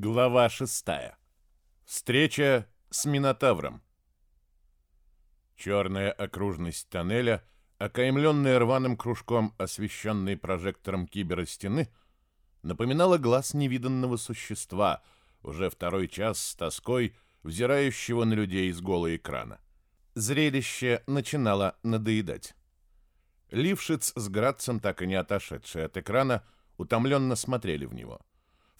Глава 6. Встреча с Минотавром. Черная окружность тоннеля, окаймленная рваным кружком, освещенной прожектором киберостены напоминала глаз невиданного существа, уже второй час с тоской, взирающего на людей из голого экрана. Зрелище начинало надоедать. Лившиц с Градцем, так и не отошедшие от экрана, утомленно смотрели в него —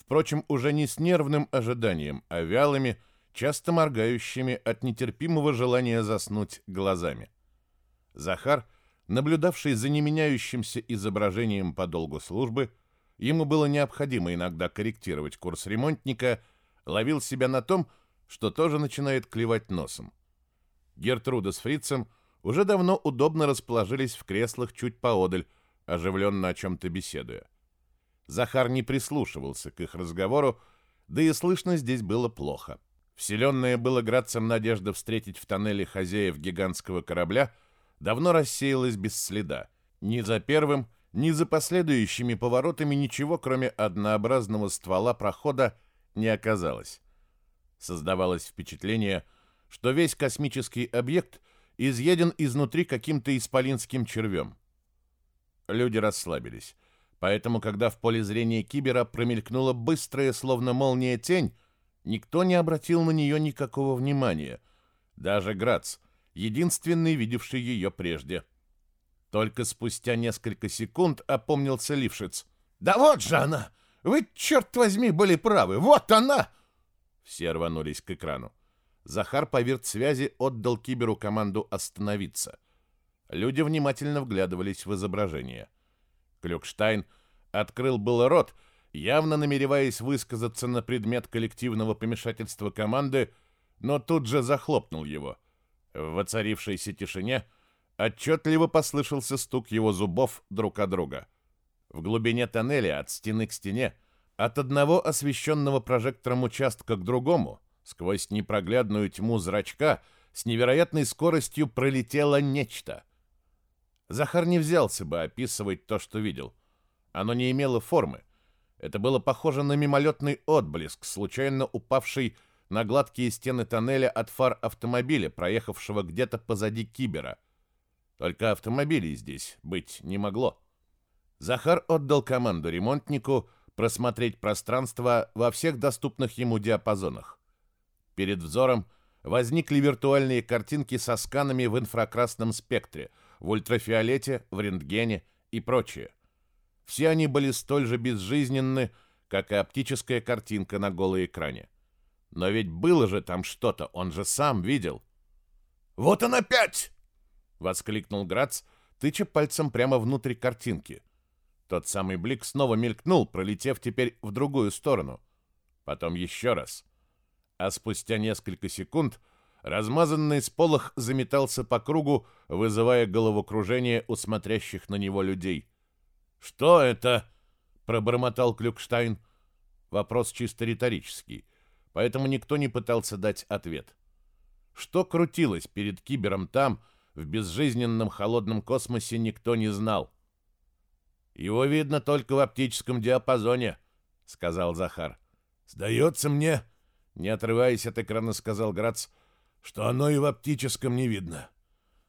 впрочем, уже не с нервным ожиданием, а вялыми, часто моргающими от нетерпимого желания заснуть глазами. Захар, наблюдавший за неменяющимся изображением по долгу службы, ему было необходимо иногда корректировать курс ремонтника, ловил себя на том, что тоже начинает клевать носом. Гертруда с фрицем уже давно удобно расположились в креслах чуть поодаль, оживленно о чем-то беседуя. Захар не прислушивался к их разговору, да и слышно здесь было плохо. Вселенная было градцем надежда встретить в тоннеле хозяев гигантского корабля давно рассеялась без следа. Ни за первым, ни за последующими поворотами ничего, кроме однообразного ствола прохода, не оказалось. Создавалось впечатление, что весь космический объект изъеден изнутри каким-то исполинским червем. Люди расслабились. Поэтому, когда в поле зрения кибера промелькнула быстрая, словно молния, тень, никто не обратил на нее никакого внимания. Даже Грац, единственный, видевший ее прежде. Только спустя несколько секунд опомнился Лившиц. «Да вот же она! Вы, черт возьми, были правы! Вот она!» Все рванулись к экрану. Захар по связи отдал киберу команду остановиться. Люди внимательно вглядывались в изображение. — Клюкштайн открыл было рот, явно намереваясь высказаться на предмет коллективного помешательства команды, но тут же захлопнул его. В воцарившейся тишине отчетливо послышался стук его зубов друг о друга. В глубине тоннеля от стены к стене, от одного освещенного прожектором участка к другому, сквозь непроглядную тьму зрачка, с невероятной скоростью пролетело нечто. Захар не взялся бы описывать то, что видел. Оно не имело формы. Это было похоже на мимолетный отблеск, случайно упавший на гладкие стены тоннеля от фар автомобиля, проехавшего где-то позади Кибера. Только автомобилей здесь быть не могло. Захар отдал команду ремонтнику просмотреть пространство во всех доступных ему диапазонах. Перед взором возникли виртуальные картинки со сканами в инфракрасном спектре – в ультрафиолете, в рентгене и прочее. Все они были столь же безжизненны, как и оптическая картинка на голой экране. Но ведь было же там что-то, он же сам видел. «Вот он опять!» — воскликнул Грац, тыча пальцем прямо внутрь картинки. Тот самый блик снова мелькнул, пролетев теперь в другую сторону. Потом еще раз. А спустя несколько секунд — Размазанный сполох заметался по кругу, вызывая головокружение у смотрящих на него людей. «Что это?» — пробормотал Клюкштайн. Вопрос чисто риторический, поэтому никто не пытался дать ответ. Что крутилось перед кибером там, в безжизненном холодном космосе, никто не знал. «Его видно только в оптическом диапазоне», — сказал Захар. «Сдается мне», — не отрываясь от экрана, сказал Грац, — что оно и в оптическом не видно.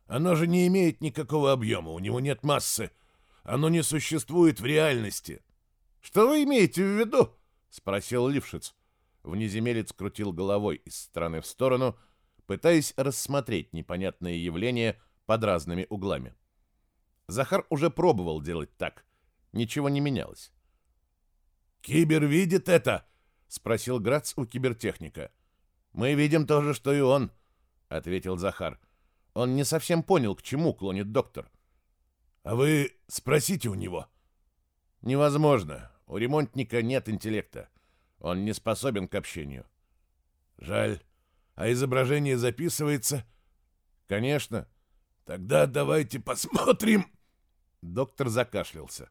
Оно же не имеет никакого объема, у него нет массы. Оно не существует в реальности. Что вы имеете в виду? спросил Лившиц. Внеземелец крутил головой из стороны в сторону, пытаясь рассмотреть непонятное явление под разными углами. Захар уже пробовал делать так. Ничего не менялось. «Кибер видит это?» — спросил Грац у кибертехника. «Мы видим то же, что и он. — ответил Захар. Он не совсем понял, к чему клонит доктор. «А вы спросите у него». «Невозможно. У ремонтника нет интеллекта. Он не способен к общению». «Жаль. А изображение записывается?» «Конечно. Тогда давайте посмотрим». Доктор закашлялся.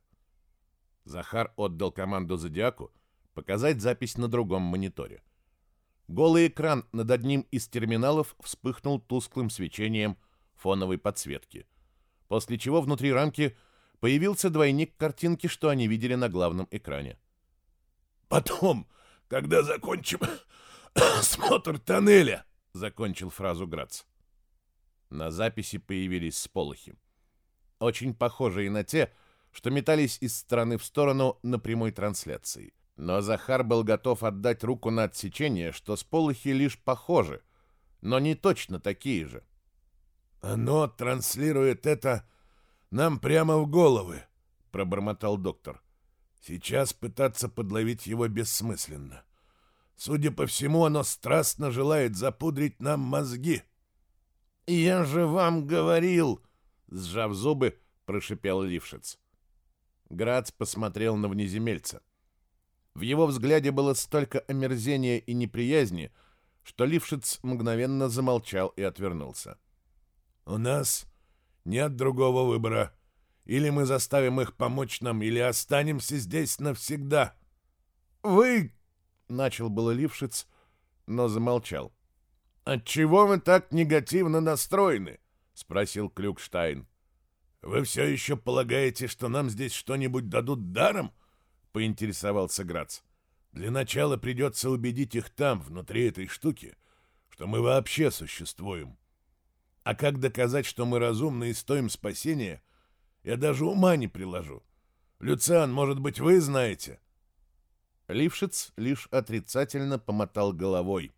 Захар отдал команду Зодиаку показать запись на другом мониторе. Голый экран над одним из терминалов вспыхнул тусклым свечением фоновой подсветки, после чего внутри рамки появился двойник картинки, что они видели на главном экране. «Потом, когда закончим смотр тоннеля», — закончил фразу Грац. На записи появились сполохи, очень похожие на те, что метались из стороны в сторону на прямой трансляции. Но Захар был готов отдать руку на отсечение, что сполохи лишь похожи, но не точно такие же. «Оно транслирует это нам прямо в головы», — пробормотал доктор. «Сейчас пытаться подловить его бессмысленно. Судя по всему, оно страстно желает запудрить нам мозги». «Я же вам говорил!» — сжав зубы, прошипел Лившиц. Грац посмотрел на внеземельца. В его взгляде было столько омерзения и неприязни, что Лившиц мгновенно замолчал и отвернулся. «У нас нет другого выбора. Или мы заставим их помочь нам, или останемся здесь навсегда». «Вы...» — начал было Лившиц, но замолчал. «Отчего вы так негативно настроены?» — спросил Клюкштайн. «Вы все еще полагаете, что нам здесь что-нибудь дадут даром?» поинтересовался Грац. «Для начала придется убедить их там, внутри этой штуки, что мы вообще существуем. А как доказать, что мы разумны и стоим спасения, я даже ума не приложу. Люциан, может быть, вы знаете?» Лившиц лишь отрицательно помотал головой.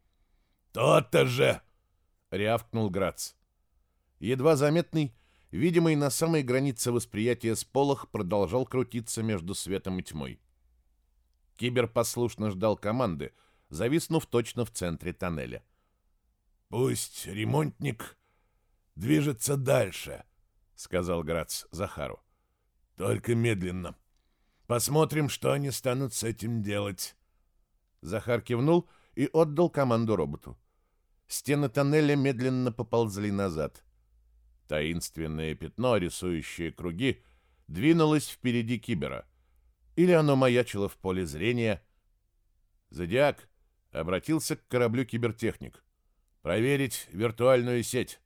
тот же!» — рявкнул Грац. Едва заметный, видимый на самой границе восприятия сполох продолжал крутиться между светом и тьмой. Кибер послушно ждал команды, зависнув точно в центре тоннеля. «Пусть ремонтник движется дальше», — сказал Грац Захару. «Только медленно. Посмотрим, что они станут с этим делать». Захар кивнул и отдал команду роботу. Стены тоннеля медленно поползли назад. Таинственное пятно, рисующее круги, двинулось впереди Кибера. Или оно маячило в поле зрения? «Зодиак!» — обратился к кораблю кибертехник. «Проверить виртуальную сеть!»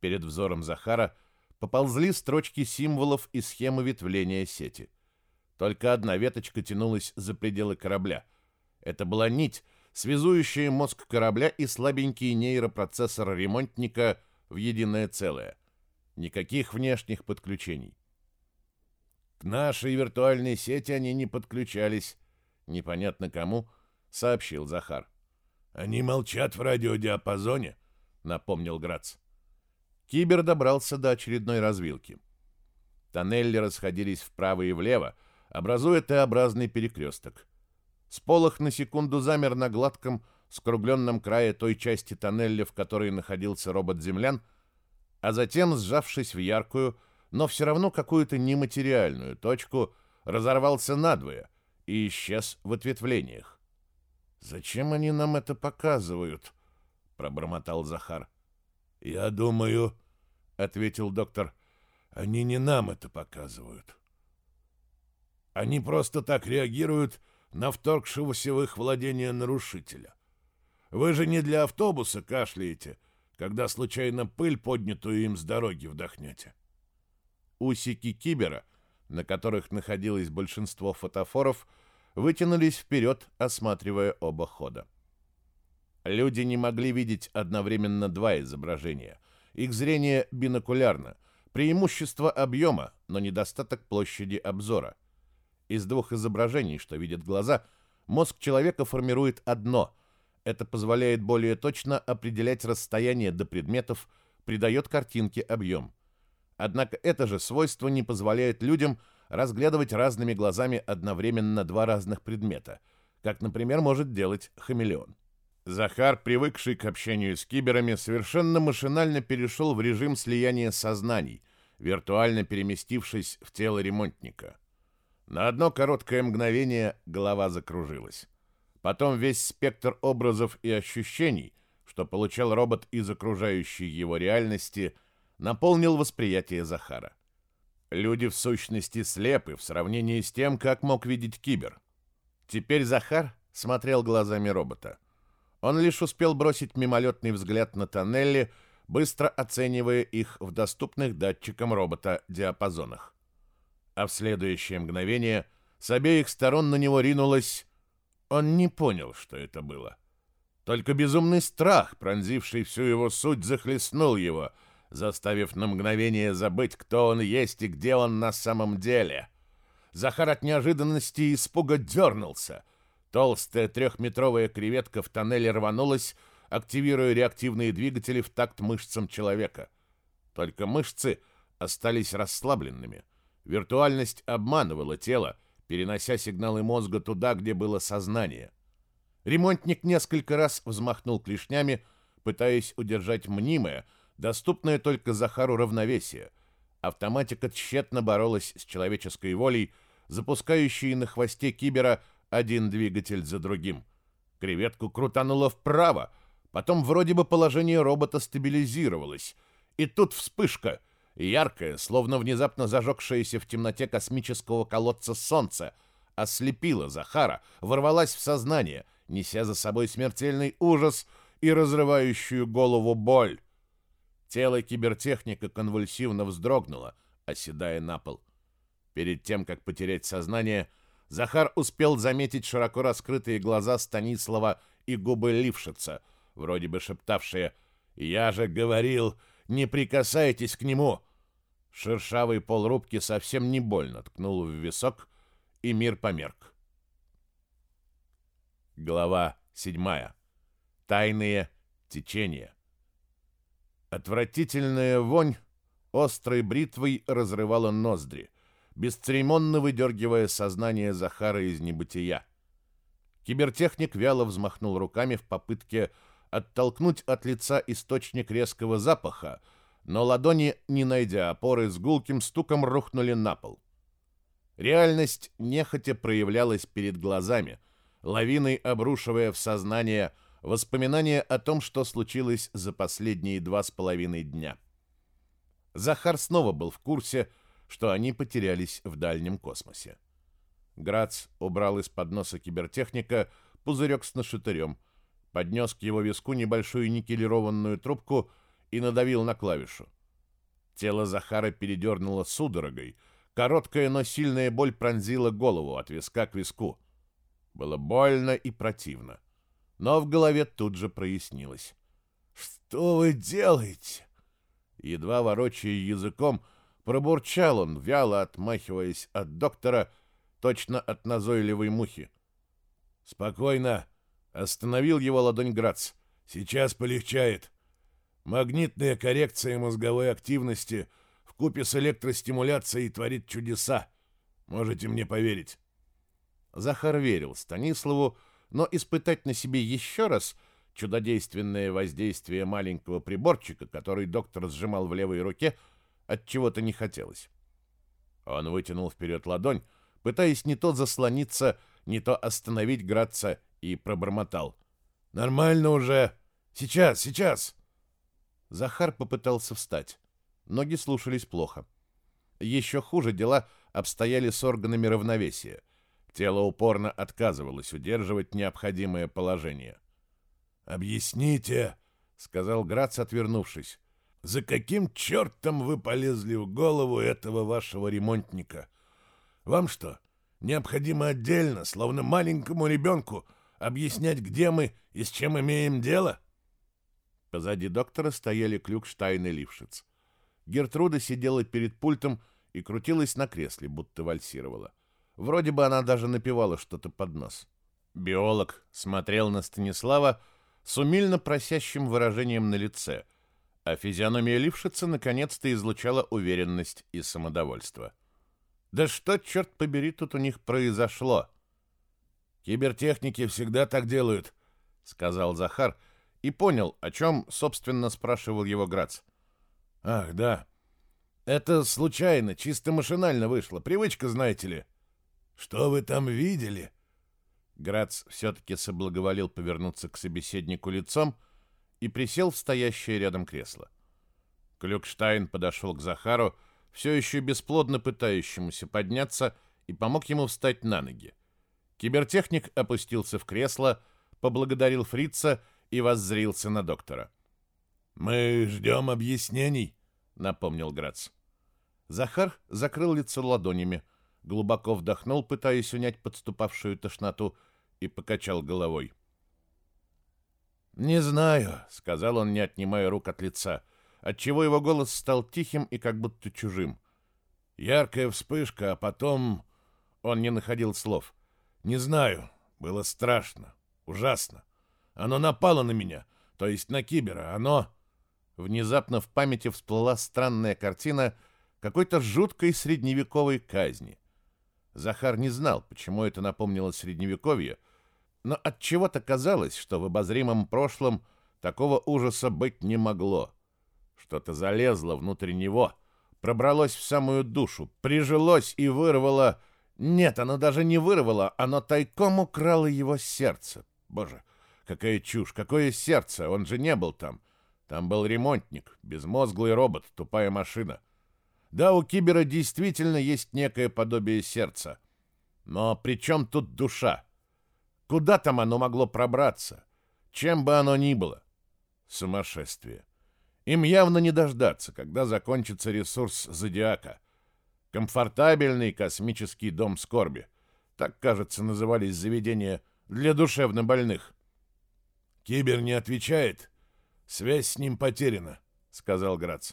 Перед взором Захара поползли строчки символов и схемы ветвления сети. Только одна веточка тянулась за пределы корабля. Это была нить, связующая мозг корабля и слабенький нейропроцессор ремонтника в единое целое. Никаких внешних подключений. К нашей виртуальной сети они не подключались. Непонятно кому, сообщил Захар. Они молчат в радиодиапазоне, напомнил Грац. Кибер добрался до очередной развилки. Тоннели расходились вправо и влево, образуя Т-образный перекресток. Сполох на секунду замер на гладком, скругленном крае той части тоннеля, в которой находился робот-землян, а затем, сжавшись в яркую, но все равно какую-то нематериальную точку, разорвался надвое и исчез в ответвлениях. «Зачем они нам это показывают?» — пробормотал Захар. «Я думаю», — ответил доктор, — «они не нам это показывают. Они просто так реагируют на вторгшегося в их владение нарушителя. Вы же не для автобуса кашляете, когда случайно пыль, поднятую им с дороги, вдохнете». Усики кибера, на которых находилось большинство фотофоров, вытянулись вперед, осматривая оба хода. Люди не могли видеть одновременно два изображения. Их зрение бинокулярно. Преимущество объема, но недостаток площади обзора. Из двух изображений, что видят глаза, мозг человека формирует одно. Это позволяет более точно определять расстояние до предметов, придает картинке объем. Однако это же свойство не позволяет людям разглядывать разными глазами одновременно два разных предмета, как, например, может делать хамелеон. Захар, привыкший к общению с киберами, совершенно машинально перешел в режим слияния сознаний, виртуально переместившись в тело ремонтника. На одно короткое мгновение голова закружилась. Потом весь спектр образов и ощущений, что получал робот из окружающей его реальности – наполнил восприятие Захара. Люди в сущности слепы в сравнении с тем, как мог видеть Кибер. Теперь Захар смотрел глазами робота. Он лишь успел бросить мимолетный взгляд на тоннели, быстро оценивая их в доступных датчикам робота диапазонах. А в следующее мгновение с обеих сторон на него ринулось... Он не понял, что это было. Только безумный страх, пронзивший всю его суть, захлестнул его — заставив на мгновение забыть, кто он есть и где он на самом деле. Захар от неожиданности и испуга дернулся. Толстая трехметровая креветка в тоннеле рванулась, активируя реактивные двигатели в такт мышцам человека. Только мышцы остались расслабленными. Виртуальность обманывала тело, перенося сигналы мозга туда, где было сознание. Ремонтник несколько раз взмахнул клешнями, пытаясь удержать мнимое — доступное только Захару равновесие. Автоматика тщетно боролась с человеческой волей, запускающей на хвосте кибера один двигатель за другим. Креветку крутануло вправо, потом вроде бы положение робота стабилизировалось. И тут вспышка, яркая, словно внезапно зажегшаяся в темноте космического колодца солнца, ослепила Захара, ворвалась в сознание, неся за собой смертельный ужас и разрывающую голову боль. Тело кибертехника конвульсивно вздрогнуло, оседая на пол. Перед тем, как потерять сознание, Захар успел заметить широко раскрытые глаза Станислава и губы Лившица, вроде бы шептавшие «Я же говорил, не прикасайтесь к нему!» Шершавый пол рубки совсем не больно ткнул в висок, и мир померк. Глава 7. Тайные течения. Отвратительная вонь острой бритвой разрывала ноздри, бесцеремонно выдергивая сознание Захара из небытия. Кибертехник вяло взмахнул руками в попытке оттолкнуть от лица источник резкого запаха, но ладони, не найдя опоры, с гулким стуком рухнули на пол. Реальность нехотя проявлялась перед глазами, лавиной обрушивая в сознание – воспоминания о том, что случилось за последние два с половиной дня. Захар снова был в курсе, что они потерялись в дальнем космосе. Грац убрал из-под кибертехника пузырек с нашатырем, поднес к его виску небольшую никелированную трубку и надавил на клавишу. Тело Захара передернуло судорогой, короткая, но сильная боль пронзила голову от виска к виску. Было больно и противно. — но в голове тут же прояснилось. «Что вы делаете?» Едва ворочая языком, пробурчал он, вяло отмахиваясь от доктора, точно от назойливой мухи. «Спокойно!» — остановил его ладонь Грац. «Сейчас полегчает. Магнитная коррекция мозговой активности в купе с электростимуляцией творит чудеса. Можете мне поверить». Захар верил Станиславу, но испытать на себе еще раз чудодейственное воздействие маленького приборчика, который доктор сжимал в левой руке, от чего-то не хотелось. Он вытянул вперед ладонь, пытаясь не то заслониться, не то остановить Градца, и пробормотал. «Нормально уже! Сейчас, сейчас!» Захар попытался встать. Ноги слушались плохо. Еще хуже дела обстояли с органами равновесия. Тело упорно отказывалось удерживать необходимое положение. «Объясните», — сказал Грац, отвернувшись, — «за каким чертом вы полезли в голову этого вашего ремонтника? Вам что, необходимо отдельно, словно маленькому ребенку, объяснять, где мы и с чем имеем дело?» Позади доктора стояли Клюкштайн и Лившиц. Гертруда сидела перед пультом и крутилась на кресле, будто вальсировала. Вроде бы она даже напевала что-то под нос. Биолог смотрел на Станислава с умильно просящим выражением на лице, а физиономия Лившица наконец-то излучала уверенность и самодовольство. «Да что, черт побери, тут у них произошло?» «Кибертехники всегда так делают», — сказал Захар и понял, о чем, собственно, спрашивал его Грац. «Ах, да. Это случайно, чисто машинально вышло. Привычка, знаете ли». Что вы там видели?» Грац все-таки соблаговолил повернуться к собеседнику лицом и присел в стоящее рядом кресло. Клюкштайн подошел к Захару, все еще бесплодно пытающемуся подняться, и помог ему встать на ноги. Кибертехник опустился в кресло, поблагодарил фрица и воззрился на доктора. «Мы ждем объяснений», — напомнил Грац. Захар закрыл лицо ладонями — глубоко вдохнул, пытаясь унять подступавшую тошноту, и покачал головой. «Не знаю», — сказал он, не отнимая рук от лица, отчего его голос стал тихим и как будто чужим. Яркая вспышка, а потом... Он не находил слов. «Не знаю. Было страшно. Ужасно. Оно напало на меня, то есть на кибера. Оно...» Внезапно в памяти всплыла странная картина какой-то жуткой средневековой казни. Захар не знал, почему это напомнило Средневековье, но от чего то казалось, что в обозримом прошлом такого ужаса быть не могло. Что-то залезло внутрь него, пробралось в самую душу, прижилось и вырвало... Нет, оно даже не вырвало, оно тайком украло его сердце. Боже, какая чушь, какое сердце, он же не был там. Там был ремонтник, безмозглый робот, тупая машина. Да, у кибера действительно есть некое подобие сердца. Но при чем тут душа? Куда там оно могло пробраться? Чем бы оно ни было? Сумасшествие. Им явно не дождаться, когда закончится ресурс Зодиака. Комфортабельный космический дом скорби. Так, кажется, назывались заведения для душевнобольных. «Кибер не отвечает. Связь с ним потеряна», — сказал Грац.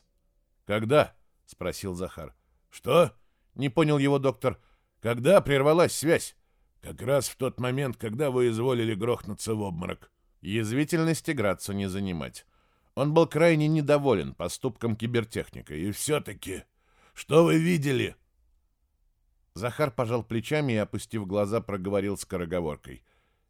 «Когда?» — спросил Захар. «Что?» — не понял его доктор. «Когда прервалась связь?» «Как раз в тот момент, когда вы изволили грохнуться в обморок». Язвительности Грацу не занимать. Он был крайне недоволен поступком кибертехника. «И все-таки, что вы видели?» Захар пожал плечами и, опустив глаза, проговорил скороговоркой.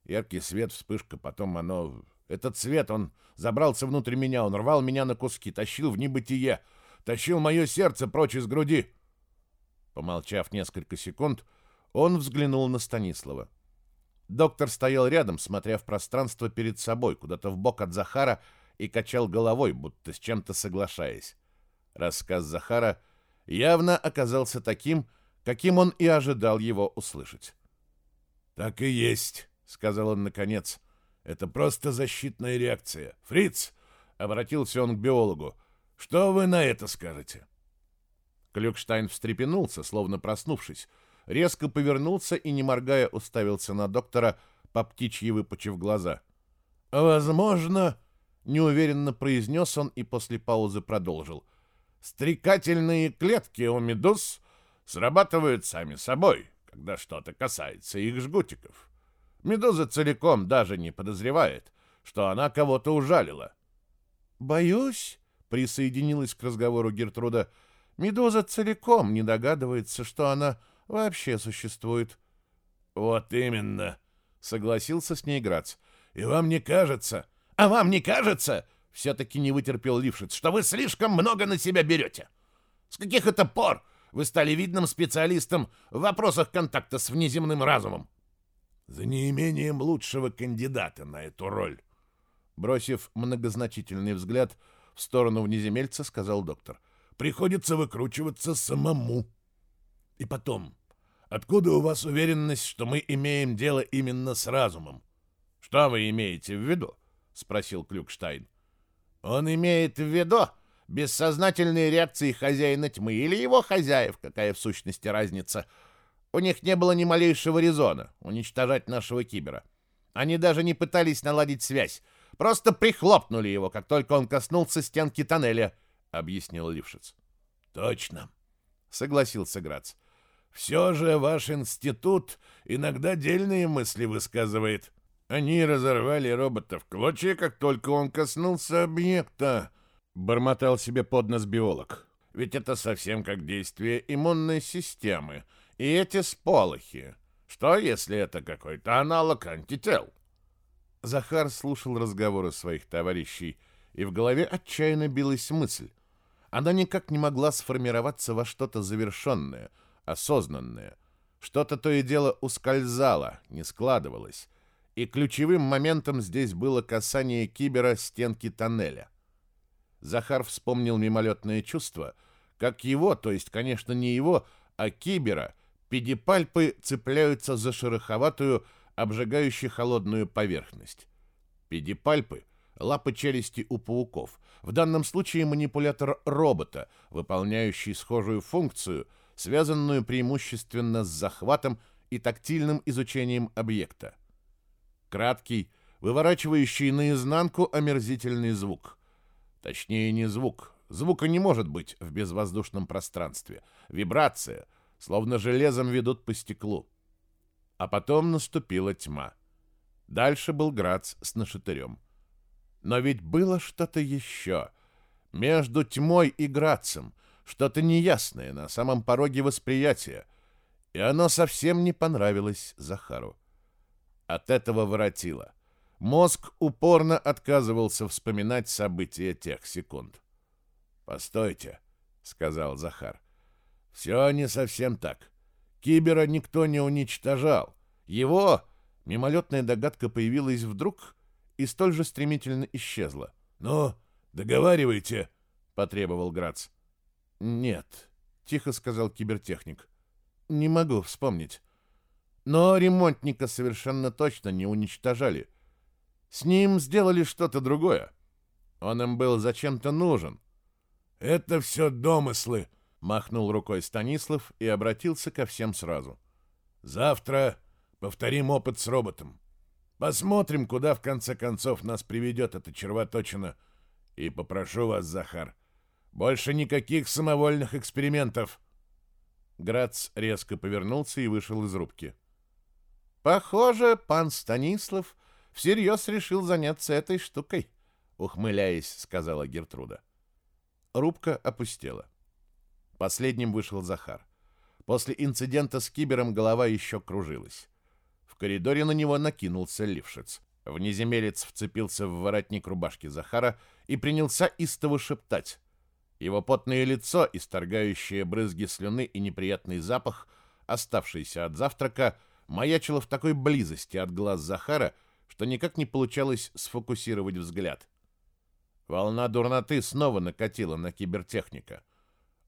Яркий свет, вспышка, потом оно... Этот свет, он забрался внутрь меня, он рвал меня на куски, тащил в небытие тащил мое сердце прочь из груди. Помолчав несколько секунд, он взглянул на Станислава. Доктор стоял рядом, смотря в пространство перед собой, куда-то в бок от Захара, и качал головой, будто с чем-то соглашаясь. Рассказ Захара явно оказался таким, каким он и ожидал его услышать. «Так и есть», — сказал он наконец. «Это просто защитная реакция. Фриц!» — обратился он к биологу. Что вы на это скажете?» Клюкштайн встрепенулся, словно проснувшись, резко повернулся и, не моргая, уставился на доктора, по птичьи выпучив глаза. «Возможно...» — неуверенно произнес он и после паузы продолжил. «Стрекательные клетки у медуз срабатывают сами собой, когда что-то касается их жгутиков. Медуза целиком даже не подозревает, что она кого-то ужалила». «Боюсь...» присоединилась к разговору Гертруда. Медуза целиком не догадывается, что она вообще существует. «Вот именно», — согласился с ней Грац. «И вам не кажется...» «А вам не кажется...» — все-таки не вытерпел Лившиц, «что вы слишком много на себя берете? С каких это пор вы стали видным специалистом в вопросах контакта с внеземным разумом?» «За неимением лучшего кандидата на эту роль», — бросив многозначительный взгляд, — в сторону внеземельца сказал доктор. «Приходится выкручиваться самому». «И потом, откуда у вас уверенность, что мы имеем дело именно с разумом?» «Что вы имеете в виду?» — спросил Клюкштайн. «Он имеет в виду бессознательные реакции хозяина тьмы или его хозяев, какая в сущности разница. У них не было ни малейшего резона уничтожать нашего кибера. Они даже не пытались наладить связь, Просто прихлопнули его, как только он коснулся стенки тоннеля, — объяснил Лившиц. — Точно, — согласился Грац. — Все же ваш институт иногда дельные мысли высказывает. Они разорвали робота в клочья, как только он коснулся объекта, — бормотал себе под нос биолог. — Ведь это совсем как действие иммунной системы и эти сполохи. Что, если это какой-то аналог антител? — Захар слушал разговоры своих товарищей, и в голове отчаянно билась мысль. Она никак не могла сформироваться во что-то завершенное, осознанное. Что-то то и дело ускользало, не складывалось. И ключевым моментом здесь было касание кибера стенки тоннеля. Захар вспомнил мимолетное чувство, как его, то есть, конечно, не его, а кибера, педипальпы цепляются за шероховатую, обжигающий холодную поверхность. Педипальпы – лапы челюсти у пауков, в данном случае манипулятор робота, выполняющий схожую функцию, связанную преимущественно с захватом и тактильным изучением объекта. Краткий, выворачивающий наизнанку омерзительный звук. Точнее, не звук. Звука не может быть в безвоздушном пространстве. Вибрация, словно железом ведут по стеклу. А потом наступила тьма. Дальше был Грац с нашатырем. Но ведь было что-то еще. Между тьмой и Грацем. Что-то неясное на самом пороге восприятия. И оно совсем не понравилось Захару. От этого воротило. Мозг упорно отказывался вспоминать события тех секунд. «Постойте», — сказал Захар. «Все не совсем так. Кибера никто не уничтожал. Его мимолетная догадка появилась вдруг и столь же стремительно исчезла. «Ну, договаривайте», — потребовал Грац. «Нет», — тихо сказал кибертехник. «Не могу вспомнить. Но ремонтника совершенно точно не уничтожали. С ним сделали что-то другое. Он им был зачем-то нужен». «Это все домыслы», махнул рукой Станислав и обратился ко всем сразу. «Завтра повторим опыт с роботом. Посмотрим, куда в конце концов нас приведет эта червоточина. И попрошу вас, Захар, больше никаких самовольных экспериментов». Грац резко повернулся и вышел из рубки. «Похоже, пан Станислав всерьез решил заняться этой штукой», — ухмыляясь, сказала Гертруда. Рубка опустела. Последним вышел Захар. После инцидента с кибером голова еще кружилась. В коридоре на него накинулся Лившиц. Внеземелец вцепился в воротник рубашки Захара и принялся истово шептать. Его потное лицо, исторгающее брызги слюны и неприятный запах, оставшийся от завтрака, маячило в такой близости от глаз Захара, что никак не получалось сфокусировать взгляд. Волна дурноты снова накатила на кибертехника —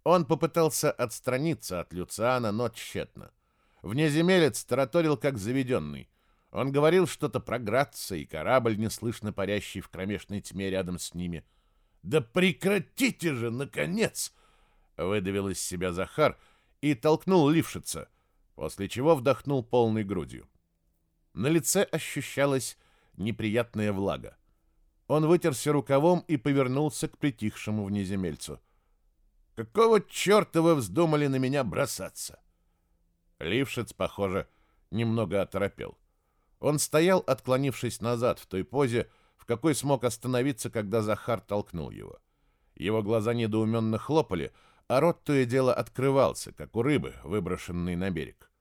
он попытался отстраниться от Люциана, но тщетно. Внеземелец тараторил как заведенный. Он говорил что-то про Граца и корабль, неслышно парящий в кромешной тьме рядом с ними. «Да прекратите же, наконец!» — выдавил из себя Захар и толкнул Лившица, после чего вдохнул полной грудью. На лице ощущалась неприятная влага. Он вытерся рукавом и повернулся к притихшему внеземельцу. Какого черта вы вздумали на меня бросаться?» Лившиц, похоже, немного оторопел. Он стоял, отклонившись назад в той позе, в какой смог остановиться, когда Захар толкнул его. Его глаза недоуменно хлопали, а рот то и дело открывался, как у рыбы, выброшенной на берег.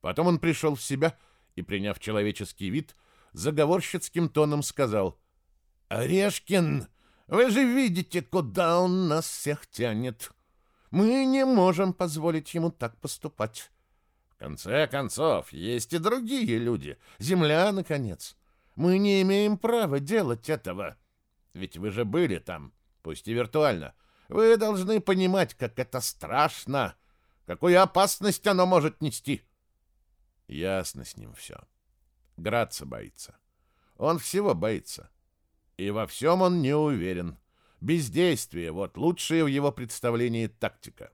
Потом он пришел в себя и, приняв человеческий вид, заговорщицким тоном сказал «Орешкин!» Вы же видите, куда он нас всех тянет. Мы не можем позволить ему так поступать. В конце концов, есть и другие люди. Земля, наконец. Мы не имеем права делать этого. Ведь вы же были там, пусть и виртуально. Вы должны понимать, как это страшно, какую опасность оно может нести. Ясно с ним все. Граца боится. Он всего боится. И во всем он не уверен. Бездействие – вот лучшая в его представлении тактика.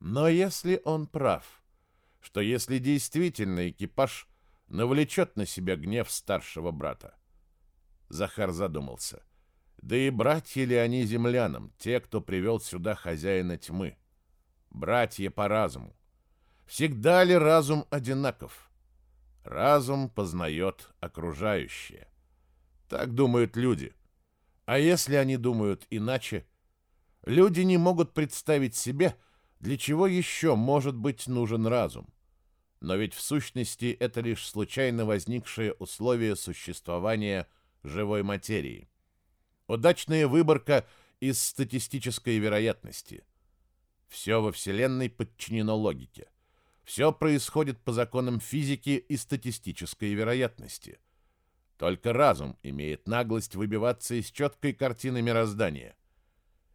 Но если он прав, что если действительно экипаж навлечет на себя гнев старшего брата? Захар задумался. Да и братья ли они землянам, те, кто привел сюда хозяина тьмы? Братья по разуму. Всегда ли разум одинаков? Разум познает окружающее. Так думают люди. А если они думают иначе, люди не могут представить себе, для чего еще может быть нужен разум. Но ведь в сущности это лишь случайно возникшие условия существования живой материи. Удачная выборка из статистической вероятности. Все во Вселенной подчинено логике. Все происходит по законам физики и статистической вероятности – только разум имеет наглость выбиваться из четкой картины мироздания.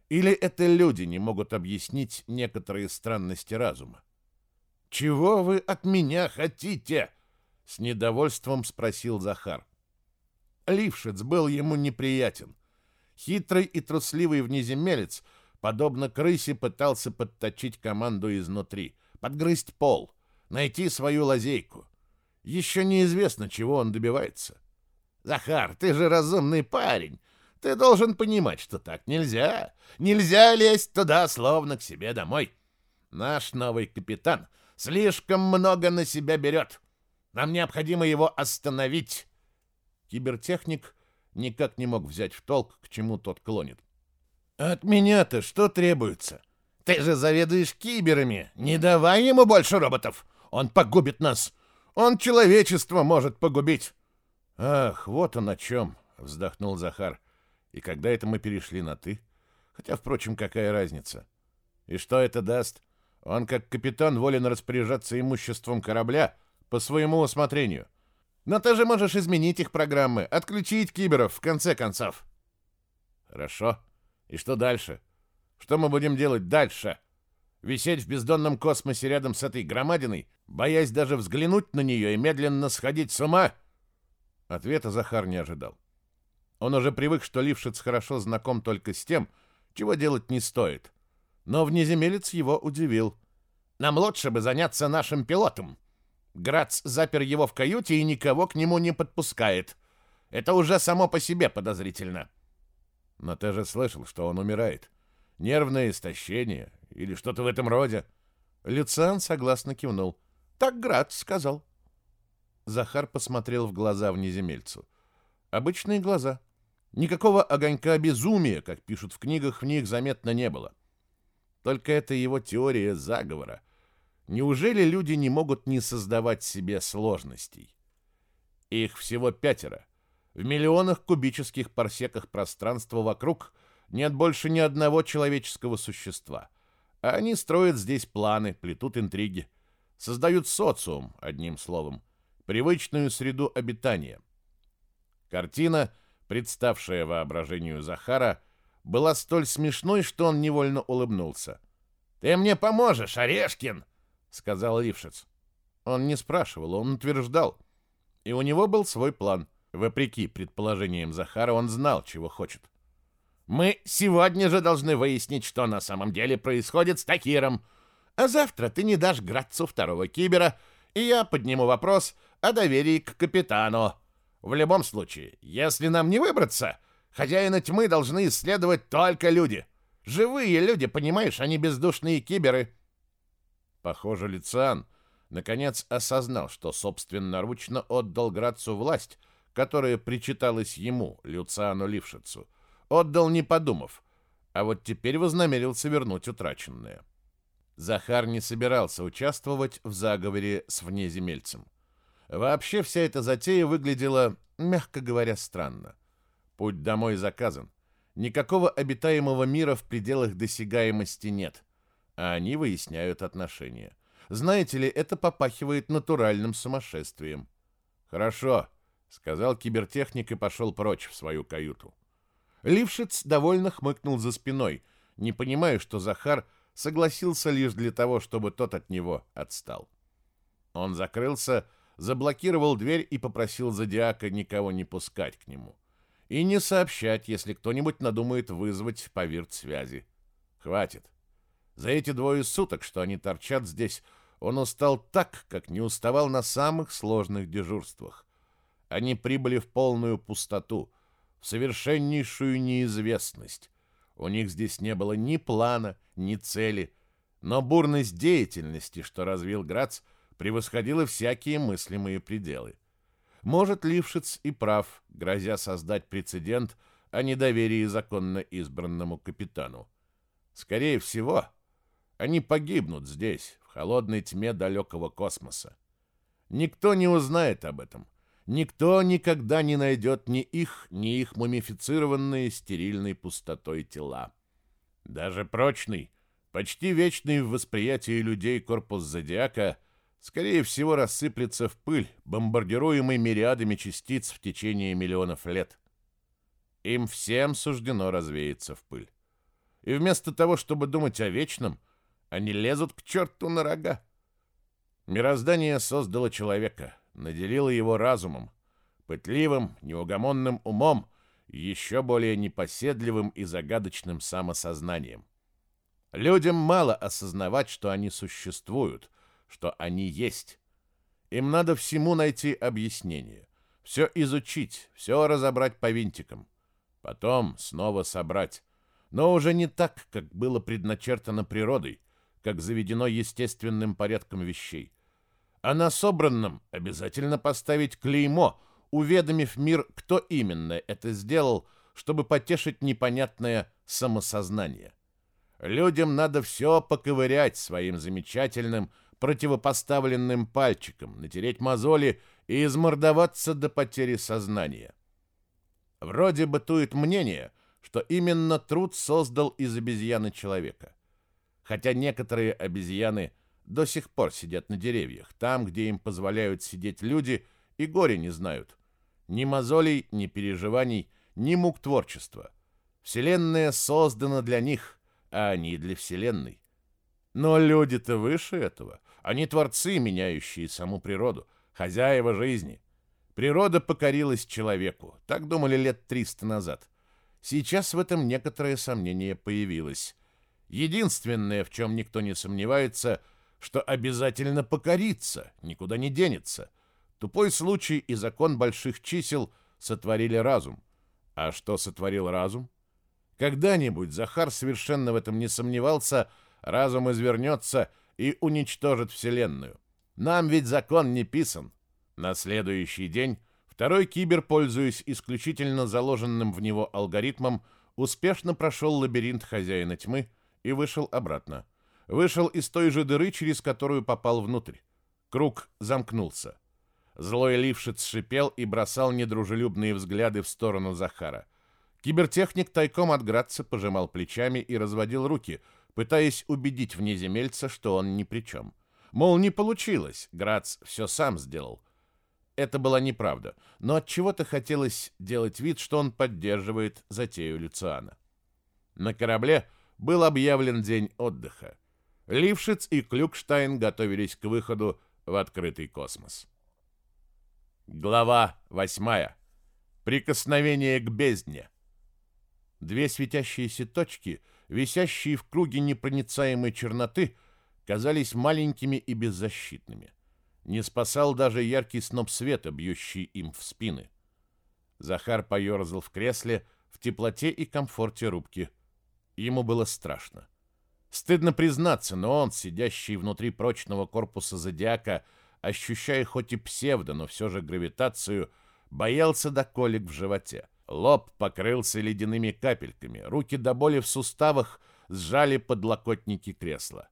Или это люди не могут объяснить некоторые странности разума? «Чего вы от меня хотите?» — с недовольством спросил Захар. Лившиц был ему неприятен. Хитрый и трусливый внеземелец, подобно крысе, пытался подточить команду изнутри, подгрызть пол, найти свою лазейку. Еще неизвестно, чего он добивается. Захар, ты же разумный парень. Ты должен понимать, что так нельзя. Нельзя лезть туда, словно к себе домой. Наш новый капитан слишком много на себя берет. Нам необходимо его остановить. Кибертехник никак не мог взять в толк, к чему тот клонит. От меня-то что требуется? Ты же заведуешь киберами. Не давай ему больше роботов. Он погубит нас. Он человечество может погубить. «Ах, вот он о чем!» — вздохнул Захар. «И когда это мы перешли на «ты»? Хотя, впрочем, какая разница? И что это даст? Он, как капитан, волен распоряжаться имуществом корабля по своему усмотрению. Но ты же можешь изменить их программы, отключить киберов, в конце концов». «Хорошо. И что дальше? Что мы будем делать дальше?» висеть в бездонном космосе рядом с этой громадиной, боясь даже взглянуть на нее и медленно сходить с ума — Ответа Захар не ожидал. Он уже привык, что Лившиц хорошо знаком только с тем, чего делать не стоит. Но внеземелец его удивил. «Нам лучше бы заняться нашим пилотом. Грац запер его в каюте и никого к нему не подпускает. Это уже само по себе подозрительно». «Но ты же слышал, что он умирает. Нервное истощение или что-то в этом роде». Люциан согласно кивнул. «Так Грац сказал». Захар посмотрел в глаза внеземельцу. Обычные глаза. Никакого огонька безумия, как пишут в книгах, в них заметно не было. Только это его теория заговора. Неужели люди не могут не создавать себе сложностей? Их всего пятеро. В миллионах кубических парсеках пространства вокруг нет больше ни одного человеческого существа. А они строят здесь планы, плетут интриги. Создают социум, одним словом привычную среду обитания. Картина, представшая воображению Захара, была столь смешной, что он невольно улыбнулся. «Ты мне поможешь, Орешкин!» — сказал Лившиц. Он не спрашивал, он утверждал. И у него был свой план. Вопреки предположениям Захара, он знал, чего хочет. «Мы сегодня же должны выяснить, что на самом деле происходит с Такиром. А завтра ты не дашь Градцу второго кибера, и я подниму вопрос о доверии к капитану. В любом случае, если нам не выбраться, хозяина тьмы должны исследовать только люди. Живые люди, понимаешь, они а бездушные киберы. Похоже, Лициан наконец осознал, что собственноручно отдал Грацу власть, которая причиталась ему, Люциану Лившицу. Отдал, не подумав, а вот теперь вознамерился вернуть утраченное. Захар не собирался участвовать в заговоре с внеземельцем. Вообще вся эта затея выглядела, мягко говоря, странно. Путь домой заказан. Никакого обитаемого мира в пределах досягаемости нет. А они выясняют отношения. Знаете ли, это попахивает натуральным сумасшествием. «Хорошо», — сказал кибертехник и пошел прочь в свою каюту. Лившиц довольно хмыкнул за спиной, не понимая, что Захар согласился лишь для того, чтобы тот от него отстал. Он закрылся, — заблокировал дверь и попросил Зодиака никого не пускать к нему. И не сообщать, если кто-нибудь надумает вызвать повирт связи. Хватит. За эти двое суток, что они торчат здесь, он устал так, как не уставал на самых сложных дежурствах. Они прибыли в полную пустоту, в совершеннейшую неизвестность. У них здесь не было ни плана, ни цели, но бурность деятельности, что развил Грац, — превосходила всякие мыслимые пределы. Может, Лившиц и прав, грозя создать прецедент о недоверии законно избранному капитану. Скорее всего, они погибнут здесь, в холодной тьме далекого космоса. Никто не узнает об этом. Никто никогда не найдет ни их, ни их мумифицированные стерильной пустотой тела. Даже прочный, почти вечный в восприятии людей корпус зодиака скорее всего, рассыплется в пыль, бомбардируемый мириадами частиц в течение миллионов лет. Им всем суждено развеяться в пыль. И вместо того, чтобы думать о вечном, они лезут к черту на рога. Мироздание создало человека, наделило его разумом, пытливым, неугомонным умом, еще более непоседливым и загадочным самосознанием. Людям мало осознавать, что они существуют, что они есть. Им надо всему найти объяснение, все изучить, все разобрать по винтикам, потом снова собрать, но уже не так, как было предначертано природой, как заведено естественным порядком вещей. А на собранном обязательно поставить клеймо, уведомив мир, кто именно это сделал, чтобы потешить непонятное самосознание. Людям надо все поковырять своим замечательным противопоставленным пальчиком, натереть мозоли и измордоваться до потери сознания. Вроде бытует мнение, что именно труд создал из обезьяны человека. Хотя некоторые обезьяны до сих пор сидят на деревьях, там, где им позволяют сидеть люди, и горе не знают. Ни мозолей, ни переживаний, ни мук творчества. Вселенная создана для них, а они для Вселенной. Но люди-то выше этого. Они творцы, меняющие саму природу, хозяева жизни. Природа покорилась человеку, так думали лет триста назад. Сейчас в этом некоторое сомнение появилось. Единственное, в чем никто не сомневается, что обязательно покорится, никуда не денется. Тупой случай и закон больших чисел сотворили разум. А что сотворил разум? Когда-нибудь Захар совершенно в этом не сомневался, разум извернется — и уничтожит Вселенную. Нам ведь закон не писан. На следующий день второй кибер, пользуясь исключительно заложенным в него алгоритмом, успешно прошел лабиринт хозяина тьмы и вышел обратно. Вышел из той же дыры, через которую попал внутрь. Круг замкнулся. Злой Лившиц шипел и бросал недружелюбные взгляды в сторону Захара. Кибертехник тайком от Градца пожимал плечами и разводил руки – пытаясь убедить внеземельца, что он ни при чем. Мол, не получилось, Грац все сам сделал. Это была неправда, но от чего то хотелось делать вид, что он поддерживает затею Люциана. На корабле был объявлен день отдыха. Лившиц и Клюкштайн готовились к выходу в открытый космос. Глава 8. Прикосновение к бездне. Две светящиеся точки — висящие в круге непроницаемой черноты, казались маленькими и беззащитными. Не спасал даже яркий сноп света, бьющий им в спины. Захар поерзал в кресле в теплоте и комфорте рубки. Ему было страшно. Стыдно признаться, но он, сидящий внутри прочного корпуса зодиака, ощущая хоть и псевдо, но все же гравитацию, боялся до колик в животе. Лоб покрылся ледяными капельками, руки до боли в суставах сжали подлокотники кресла.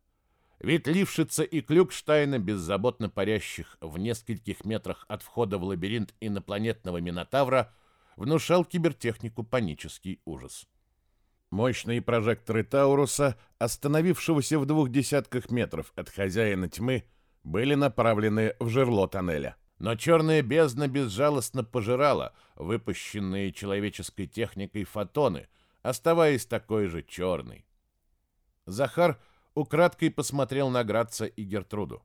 Вид Лившица и Клюкштайна, беззаботно парящих в нескольких метрах от входа в лабиринт инопланетного Минотавра, внушал кибертехнику панический ужас. Мощные прожекторы Тауруса, остановившегося в двух десятках метров от хозяина тьмы, были направлены в жерло тоннеля. Но черная бездна безжалостно пожирала выпущенные человеческой техникой фотоны, оставаясь такой же черной. Захар украдкой посмотрел на Градца и Гертруду.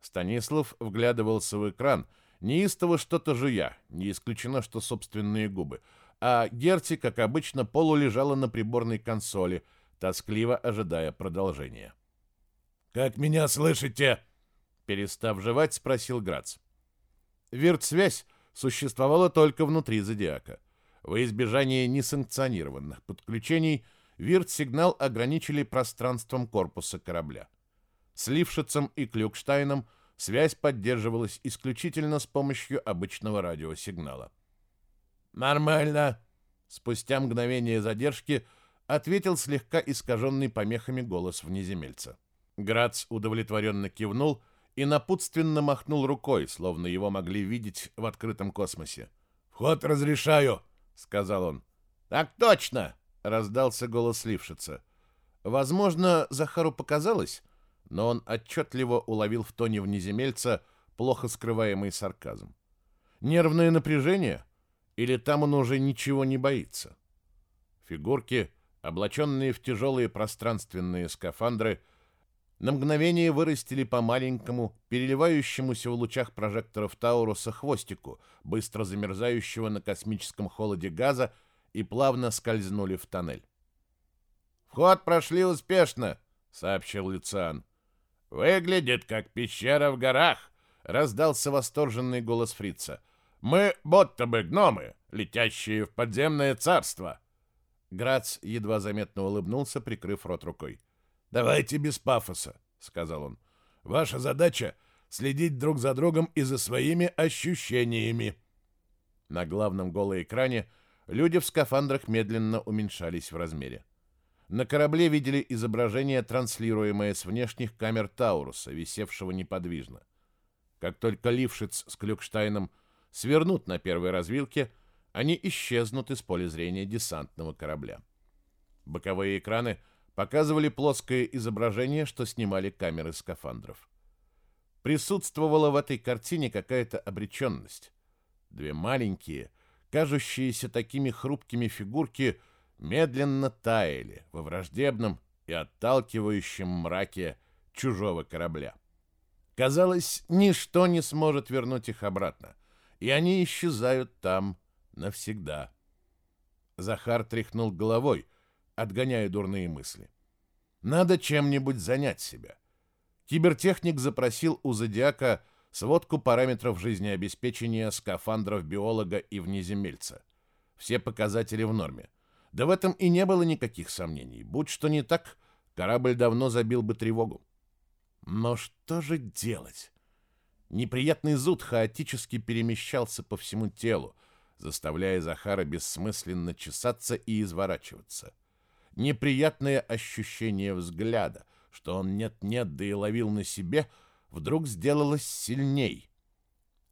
Станислав вглядывался в экран, неистово что-то жуя, не исключено, что собственные губы, а Герти, как обычно, полулежала на приборной консоли, тоскливо ожидая продолжения. «Как меня слышите?» Перестав жевать, спросил Грац. Вертсвязь существовала только внутри зодиака. Во избежание несанкционированных подключений вирт-сигнал ограничили пространством корпуса корабля. С Лившицем и Клюкштайном связь поддерживалась исключительно с помощью обычного радиосигнала. «Нормально!» Спустя мгновение задержки ответил слегка искаженный помехами голос внеземельца. Грац удовлетворенно кивнул и напутственно махнул рукой, словно его могли видеть в открытом космосе. «Вход разрешаю!» — сказал он. «Так точно!» — раздался голос Лившица. Возможно, Захару показалось, но он отчетливо уловил в тоне внеземельца плохо скрываемый сарказм. Нервное напряжение? Или там он уже ничего не боится? Фигурки, облаченные в тяжелые пространственные скафандры, на мгновение вырастили по маленькому, переливающемуся в лучах прожекторов Тауруса хвостику, быстро замерзающего на космическом холоде газа, и плавно скользнули в тоннель. «Вход прошли успешно», — сообщил Люциан. «Выглядит, как пещера в горах», — раздался восторженный голос фрица. «Мы будто бы гномы, летящие в подземное царство». Грац едва заметно улыбнулся, прикрыв рот рукой. «Давайте без пафоса», — сказал он. «Ваша задача — следить друг за другом и за своими ощущениями». На главном экране люди в скафандрах медленно уменьшались в размере. На корабле видели изображение, транслируемое с внешних камер Тауруса, висевшего неподвижно. Как только Лившиц с Клюкштайном свернут на первой развилке, они исчезнут из поля зрения десантного корабля. Боковые экраны — показывали плоское изображение, что снимали камеры скафандров. Присутствовала в этой картине какая-то обреченность. Две маленькие, кажущиеся такими хрупкими фигурки, медленно таяли во враждебном и отталкивающем мраке чужого корабля. Казалось, ничто не сможет вернуть их обратно, и они исчезают там навсегда. Захар тряхнул головой — отгоняя дурные мысли. Надо чем-нибудь занять себя. Кибертехник запросил у Зодиака сводку параметров жизнеобеспечения скафандров биолога и внеземельца. Все показатели в норме. Да в этом и не было никаких сомнений. Будь что не так, корабль давно забил бы тревогу. Но что же делать? Неприятный зуд хаотически перемещался по всему телу, заставляя Захара бессмысленно чесаться и изворачиваться неприятное ощущение взгляда, что он нет-нет, да и ловил на себе, вдруг сделалось сильней.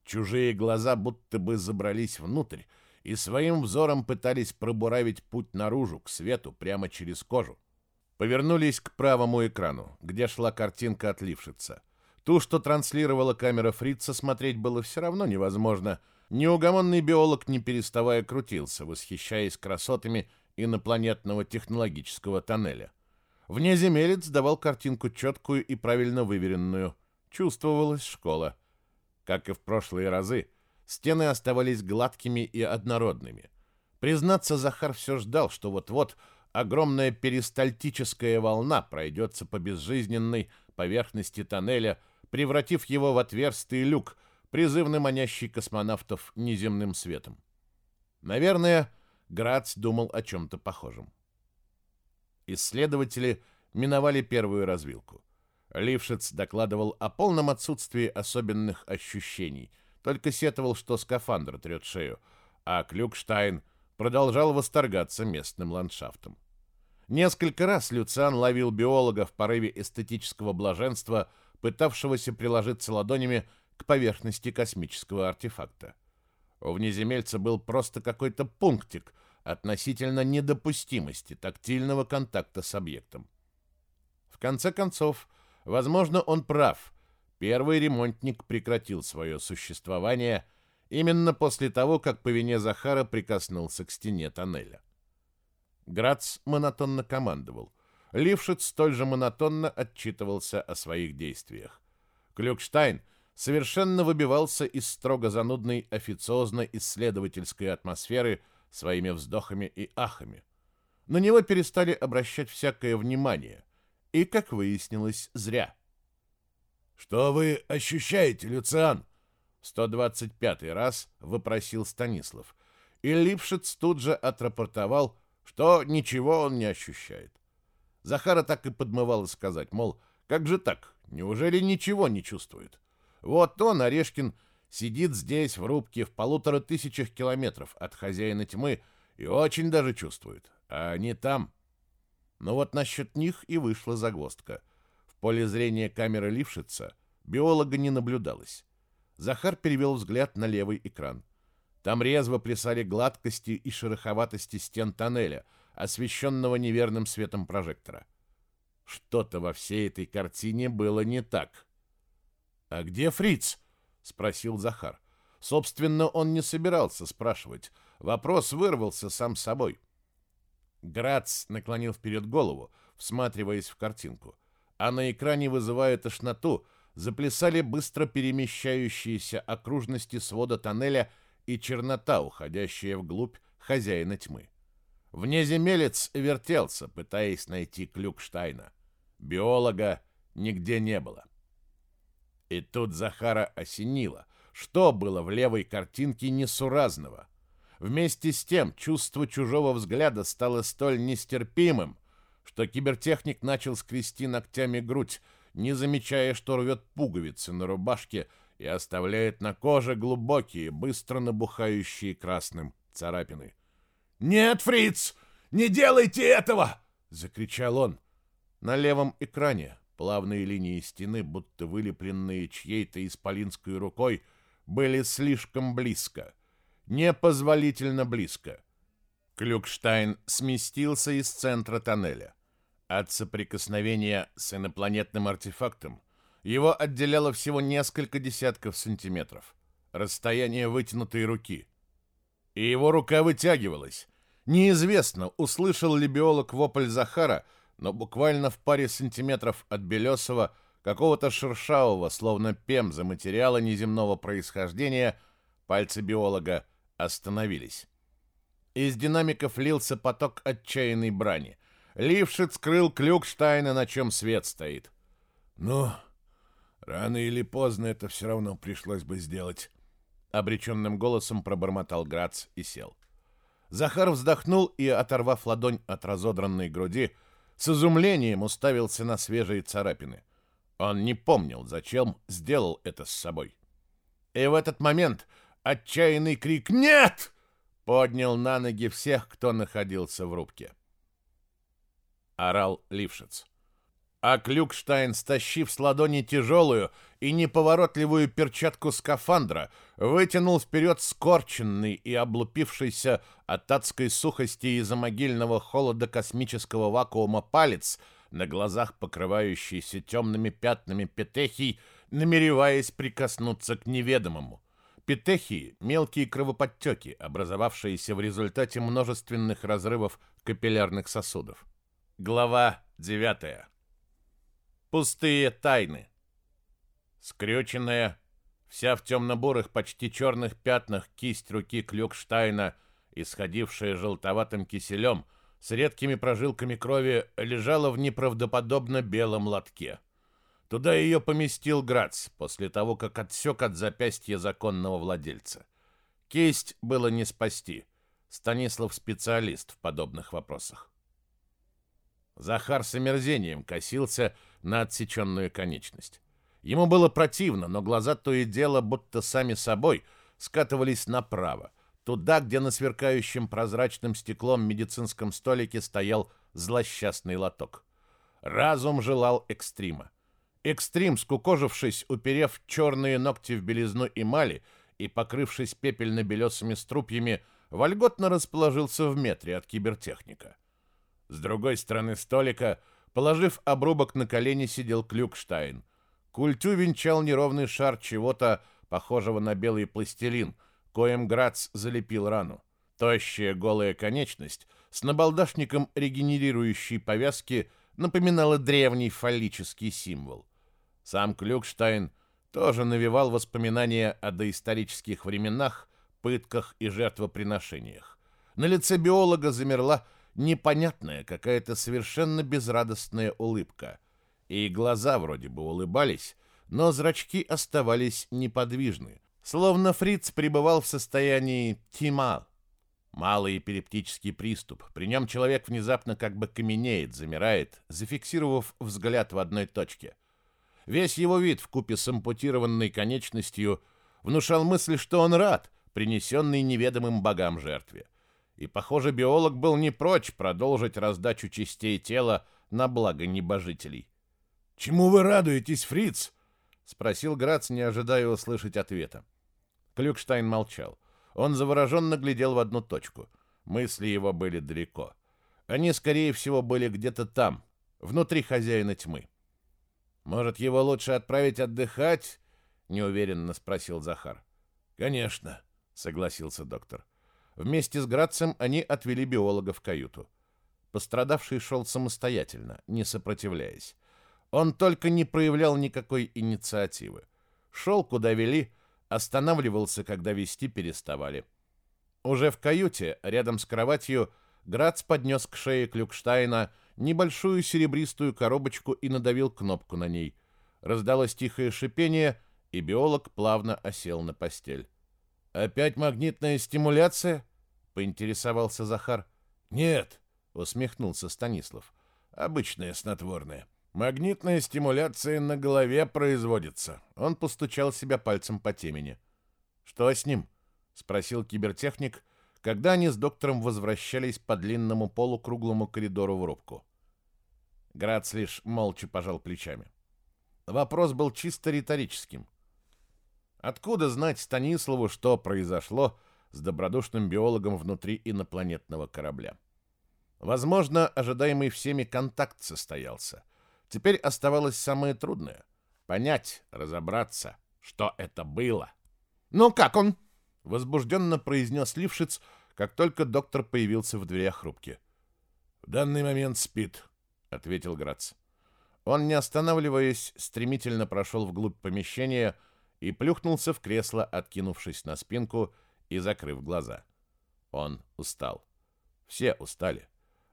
Чужие глаза будто бы забрались внутрь и своим взором пытались пробуравить путь наружу, к свету, прямо через кожу. Повернулись к правому экрану, где шла картинка отлившица. Ту, что транслировала камера фрица, смотреть было все равно невозможно. Неугомонный биолог, не переставая, крутился, восхищаясь красотами инопланетного технологического тоннеля. Внеземелец давал картинку четкую и правильно выверенную. Чувствовалась школа. Как и в прошлые разы, стены оставались гладкими и однородными. Признаться, Захар все ждал, что вот-вот огромная перистальтическая волна пройдется по безжизненной поверхности тоннеля, превратив его в отверстый люк, призывно манящий космонавтов неземным светом. Наверное, Грац думал о чем-то похожем. Исследователи миновали первую развилку. Лившиц докладывал о полном отсутствии особенных ощущений, только сетовал, что скафандр трет шею, а Клюкштайн продолжал восторгаться местным ландшафтом. Несколько раз Люциан ловил биолога в порыве эстетического блаженства, пытавшегося приложиться ладонями к поверхности космического артефакта. У внеземельца был просто какой-то пунктик относительно недопустимости тактильного контакта с объектом. В конце концов, возможно, он прав. Первый ремонтник прекратил свое существование именно после того, как по вине Захара прикоснулся к стене тоннеля. Грац монотонно командовал. Лившиц столь же монотонно отчитывался о своих действиях. Клюкштайн — совершенно выбивался из строго занудной официозно-исследовательской атмосферы своими вздохами и ахами. На него перестали обращать всякое внимание, и, как выяснилось, зря. «Что вы ощущаете, Люциан?» 125-й раз вопросил Станислав, и Липшиц тут же отрапортовал, что ничего он не ощущает. Захара так и подмывало сказать, мол, как же так, неужели ничего не чувствует? — вот он, Орешкин, сидит здесь в рубке в полутора тысячах километров от хозяина тьмы и очень даже чувствует. А они там. Но вот насчет них и вышла загвоздка. В поле зрения камеры Лившица биолога не наблюдалось. Захар перевел взгляд на левый экран. Там резво плясали гладкости и шероховатости стен тоннеля, освещенного неверным светом прожектора. Что-то во всей этой картине было не так — «А где Фриц?» — спросил Захар. Собственно, он не собирался спрашивать. Вопрос вырвался сам собой. Грац наклонил вперед голову, всматриваясь в картинку. А на экране, вызывая тошноту, заплясали быстро перемещающиеся окружности свода тоннеля и чернота, уходящая вглубь хозяина тьмы. Внеземелец вертелся, пытаясь найти Клюкштайна. Биолога нигде не было. — и тут Захара осенило, что было в левой картинке несуразного. Вместе с тем чувство чужого взгляда стало столь нестерпимым, что кибертехник начал скрести ногтями грудь, не замечая, что рвет пуговицы на рубашке и оставляет на коже глубокие, быстро набухающие красным царапины. «Нет, фриц, не делайте этого!» — закричал он. На левом экране Плавные линии стены, будто вылепленные чьей-то исполинской рукой, были слишком близко. Непозволительно близко. Клюкштайн сместился из центра тоннеля. От соприкосновения с инопланетным артефактом его отделяло всего несколько десятков сантиметров. Расстояние вытянутой руки. И его рука вытягивалась. Неизвестно, услышал ли биолог вопль Захара — но буквально в паре сантиметров от белесого, какого-то шершавого, словно пемза материала неземного происхождения, пальцы биолога остановились. Из динамиков лился поток отчаянной брани. Лившиц скрыл Клюкштайна, на чем свет стоит. «Ну, рано или поздно это все равно пришлось бы сделать», — обреченным голосом пробормотал Грац и сел. Захар вздохнул и, оторвав ладонь от разодранной груди, — с изумлением уставился на свежие царапины. Он не помнил, зачем сделал это с собой. И в этот момент отчаянный крик «Нет!» поднял на ноги всех, кто находился в рубке. Орал Лившиц. А Клюкштайн, стащив с ладони тяжелую и неповоротливую перчатку скафандра, вытянул вперед скорченный и облупившийся от адской сухости из-за могильного холода космического вакуума палец, на глазах покрывающийся темными пятнами петехий, намереваясь прикоснуться к неведомому. Петехии – мелкие кровоподтеки, образовавшиеся в результате множественных разрывов капиллярных сосудов. Глава девятая. Пустые тайны. Скрюченная, вся в темно-бурых, почти черных пятнах кисть руки Клюкштайна, исходившая желтоватым киселем, с редкими прожилками крови, лежала в неправдоподобно белом лотке. Туда ее поместил Грац после того, как отсек от запястья законного владельца. Кисть было не спасти. Станислав специалист в подобных вопросах. Захар с омерзением косился, на отсеченную конечность. Ему было противно, но глаза то и дело, будто сами собой, скатывались направо, туда, где на сверкающем прозрачным стеклом медицинском столике стоял злосчастный лоток. Разум желал экстрима. Экстрим, скукожившись, уперев черные ногти в белизну эмали и покрывшись пепельно-белесыми струпьями, вольготно расположился в метре от кибертехника. С другой стороны столика — Положив обрубок на колени, сидел Клюкштайн. Культю венчал неровный шар чего-то, похожего на белый пластилин, коем Грац залепил рану. Тощая голая конечность с набалдашником регенерирующей повязки напоминала древний фаллический символ. Сам Клюкштайн тоже навевал воспоминания о доисторических временах, пытках и жертвоприношениях. На лице биолога замерла непонятная какая-то совершенно безрадостная улыбка. И глаза вроде бы улыбались, но зрачки оставались неподвижны, словно фриц пребывал в состоянии тима. Малый эпилептический приступ. При нем человек внезапно как бы каменеет, замирает, зафиксировав взгляд в одной точке. Весь его вид в купе с ампутированной конечностью внушал мысль, что он рад принесенный неведомым богам жертве и, похоже, биолог был не прочь продолжить раздачу частей тела на благо небожителей. «Чему вы радуетесь, фриц?» — спросил Грац, не ожидая услышать ответа. Клюкштайн молчал. Он завороженно глядел в одну точку. Мысли его были далеко. Они, скорее всего, были где-то там, внутри хозяина тьмы. «Может, его лучше отправить отдыхать?» — неуверенно спросил Захар. «Конечно», — согласился доктор. Вместе с Грацем они отвели биолога в каюту. Пострадавший шел самостоятельно, не сопротивляясь. Он только не проявлял никакой инициативы. Шел, куда вели, останавливался, когда вести переставали. Уже в каюте, рядом с кроватью, Грац поднес к шее Клюкштайна небольшую серебристую коробочку и надавил кнопку на ней. Раздалось тихое шипение, и биолог плавно осел на постель. «Опять магнитная стимуляция?» поинтересовался Захар. «Нет», — усмехнулся Станислав, — «обычное снотворное. Магнитная стимуляция на голове производится». Он постучал себя пальцем по темени. «Что с ним?» — спросил кибертехник, когда они с доктором возвращались по длинному полукруглому коридору в рубку. Грац лишь молча пожал плечами. Вопрос был чисто риторическим. Откуда знать Станиславу, что произошло, — с добродушным биологом внутри инопланетного корабля. Возможно, ожидаемый всеми контакт состоялся. Теперь оставалось самое трудное — понять, разобраться, что это было. «Ну как он?» — возбужденно произнес Лившиц, как только доктор появился в дверях рубки. «В данный момент спит», — ответил Грац. Он, не останавливаясь, стремительно прошел вглубь помещения и плюхнулся в кресло, откинувшись на спинку — и закрыв глаза. Он устал. Все устали.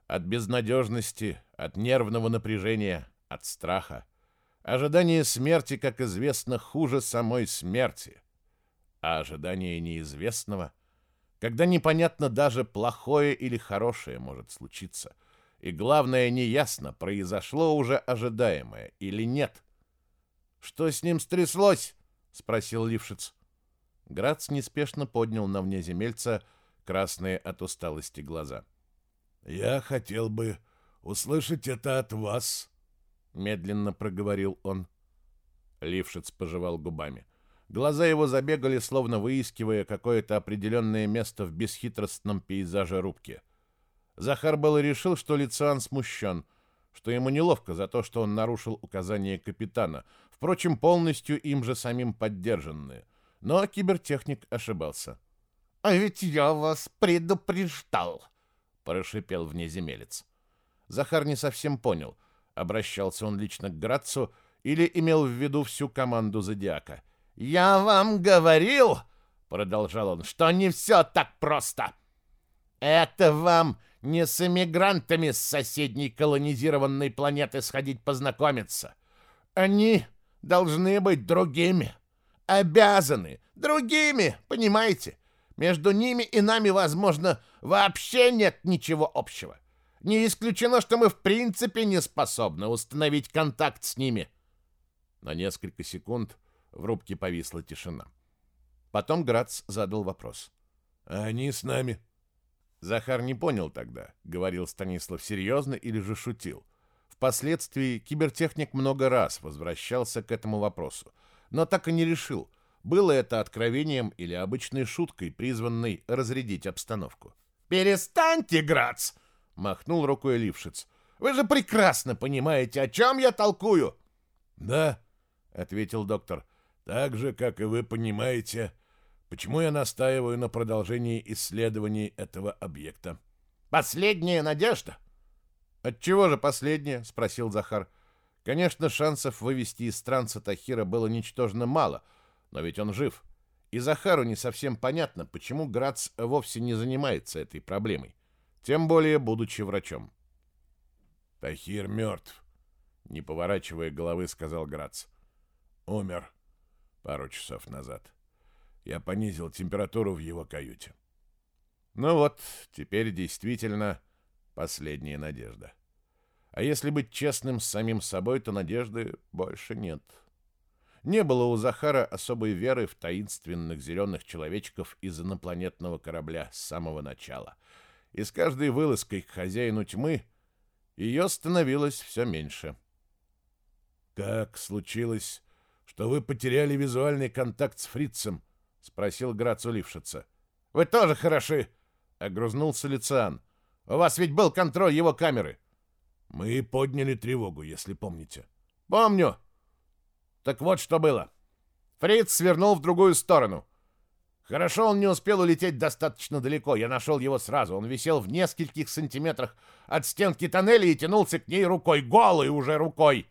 От безнадежности, от нервного напряжения, от страха. Ожидание смерти, как известно, хуже самой смерти. А ожидание неизвестного, когда непонятно даже плохое или хорошее может случиться. И главное, неясно, произошло уже ожидаемое или нет. «Что с ним стряслось?» — спросил Лившиц. Грац неспешно поднял на внеземельца красные от усталости глаза. «Я хотел бы услышать это от вас», — медленно проговорил он. Лившиц пожевал губами. Глаза его забегали, словно выискивая какое-то определенное место в бесхитростном пейзаже рубки. Захар был решил, что Лициан смущен, что ему неловко за то, что он нарушил указание капитана, впрочем, полностью им же самим поддержанные — но кибертехник ошибался. «А ведь я вас предупреждал!» — прошипел внеземелец. Захар не совсем понял, обращался он лично к Грацу или имел в виду всю команду Зодиака. «Я вам говорил!» — продолжал он, — что не все так просто. Это вам не с эмигрантами с соседней колонизированной планеты сходить познакомиться. Они должны быть другими обязаны другими, понимаете? Между ними и нами, возможно, вообще нет ничего общего. Не исключено, что мы в принципе не способны установить контакт с ними. На несколько секунд в рубке повисла тишина. Потом Грац задал вопрос. «А они с нами?» Захар не понял тогда, говорил Станислав серьезно или же шутил. Впоследствии кибертехник много раз возвращался к этому вопросу, но так и не решил, было это откровением или обычной шуткой, призванной разрядить обстановку. «Перестаньте, Грац!» — махнул рукой Лившиц. «Вы же прекрасно понимаете, о чем я толкую!» «Да», — ответил доктор, — «так же, как и вы понимаете, почему я настаиваю на продолжении исследований этого объекта». «Последняя надежда!» «Отчего же последняя?» — спросил Захар. — Конечно, шансов вывести из транса Тахира было ничтожно мало, но ведь он жив. И Захару не совсем понятно, почему Грац вовсе не занимается этой проблемой, тем более будучи врачом. «Тахир мертв», — не поворачивая головы, сказал Грац. «Умер пару часов назад. Я понизил температуру в его каюте». Ну вот, теперь действительно последняя надежда. А если быть честным с самим собой, то надежды больше нет. Не было у Захара особой веры в таинственных зеленых человечков из инопланетного корабля с самого начала. И с каждой вылазкой к хозяину тьмы ее становилось все меньше. «Как случилось, что вы потеряли визуальный контакт с фрицем?» — спросил Грац улившица. «Вы тоже хороши!» — огрызнулся Лициан. «У вас ведь был контроль его камеры!» Мы подняли тревогу, если помните. Помню. Так вот что было. Фриц свернул в другую сторону. Хорошо, он не успел улететь достаточно далеко. Я нашел его сразу. Он висел в нескольких сантиметрах от стенки тоннеля и тянулся к ней рукой, голой уже рукой.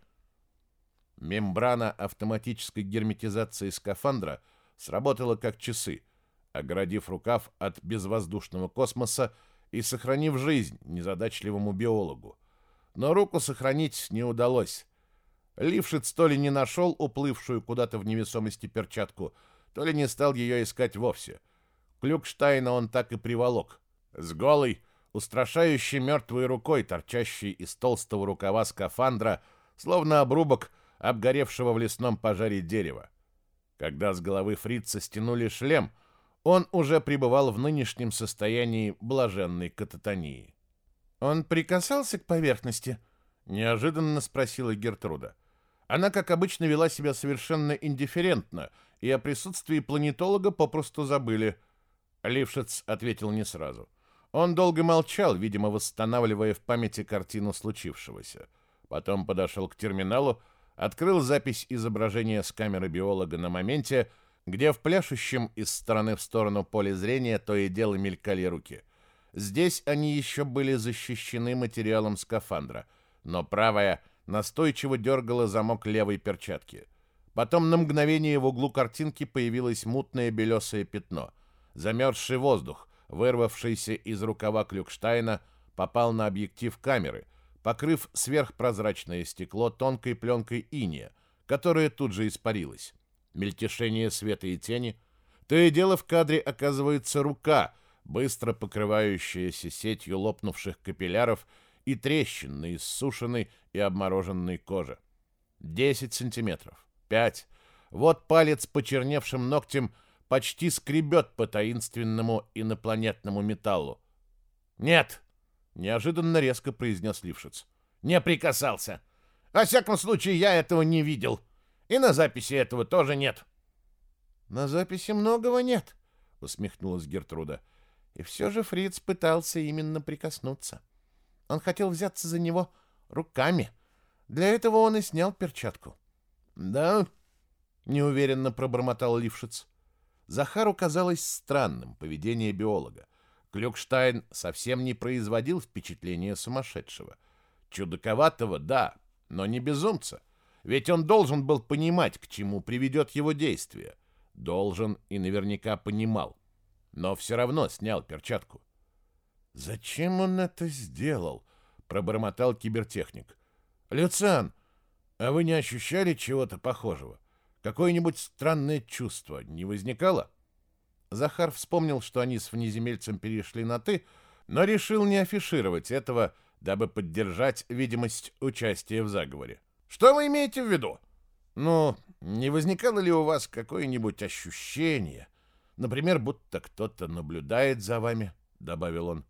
Мембрана автоматической герметизации скафандра сработала как часы, оградив рукав от безвоздушного космоса и сохранив жизнь незадачливому биологу но руку сохранить не удалось. Лившиц то ли не нашел уплывшую куда-то в невесомости перчатку, то ли не стал ее искать вовсе. Клюкштайна он так и приволок. С голой, устрашающей мертвой рукой, торчащей из толстого рукава скафандра, словно обрубок обгоревшего в лесном пожаре дерева. Когда с головы фрица стянули шлем, он уже пребывал в нынешнем состоянии блаженной кататонии. «Он прикасался к поверхности?» — неожиданно спросила Гертруда. Она, как обычно, вела себя совершенно индифферентно, и о присутствии планетолога попросту забыли. Лившиц ответил не сразу. Он долго молчал, видимо, восстанавливая в памяти картину случившегося. Потом подошел к терминалу, открыл запись изображения с камеры биолога на моменте, где в пляшущем из стороны в сторону поле зрения то и дело мелькали руки — Здесь они еще были защищены материалом скафандра, но правая настойчиво дергала замок левой перчатки. Потом на мгновение в углу картинки появилось мутное белесое пятно. Замерзший воздух, вырвавшийся из рукава Клюкштайна, попал на объектив камеры, покрыв сверхпрозрачное стекло тонкой пленкой иния, которая тут же испарилась. Мельтешение света и тени. То и дело в кадре оказывается рука — быстро покрывающаяся сетью лопнувших капилляров и трещин на иссушенной и обмороженной коже. 10 сантиметров. 5. Вот палец почерневшим ногтем почти скребет по таинственному инопланетному металлу. «Нет!» — неожиданно резко произнес Лившиц. «Не прикасался! Во всяком случае, я этого не видел. И на записи этого тоже нет». «На записи многого нет», — усмехнулась Гертруда. И все же Фриц пытался именно прикоснуться. Он хотел взяться за него руками. Для этого он и снял перчатку. «Да?» — неуверенно пробормотал Лившиц. Захару казалось странным поведение биолога. Клюкштайн совсем не производил впечатления сумасшедшего. Чудаковатого, да, но не безумца. Ведь он должен был понимать, к чему приведет его действие. Должен и наверняка понимал. — но все равно снял перчатку. «Зачем он это сделал?» — пробормотал кибертехник. «Люциан, а вы не ощущали чего-то похожего? Какое-нибудь странное чувство не возникало?» Захар вспомнил, что они с внеземельцем перешли на «ты», но решил не афишировать этого, дабы поддержать видимость участия в заговоре. «Что вы имеете в виду?» «Ну, не возникало ли у вас какое-нибудь ощущение?» Например, будто кто-то наблюдает за вами», — добавил он.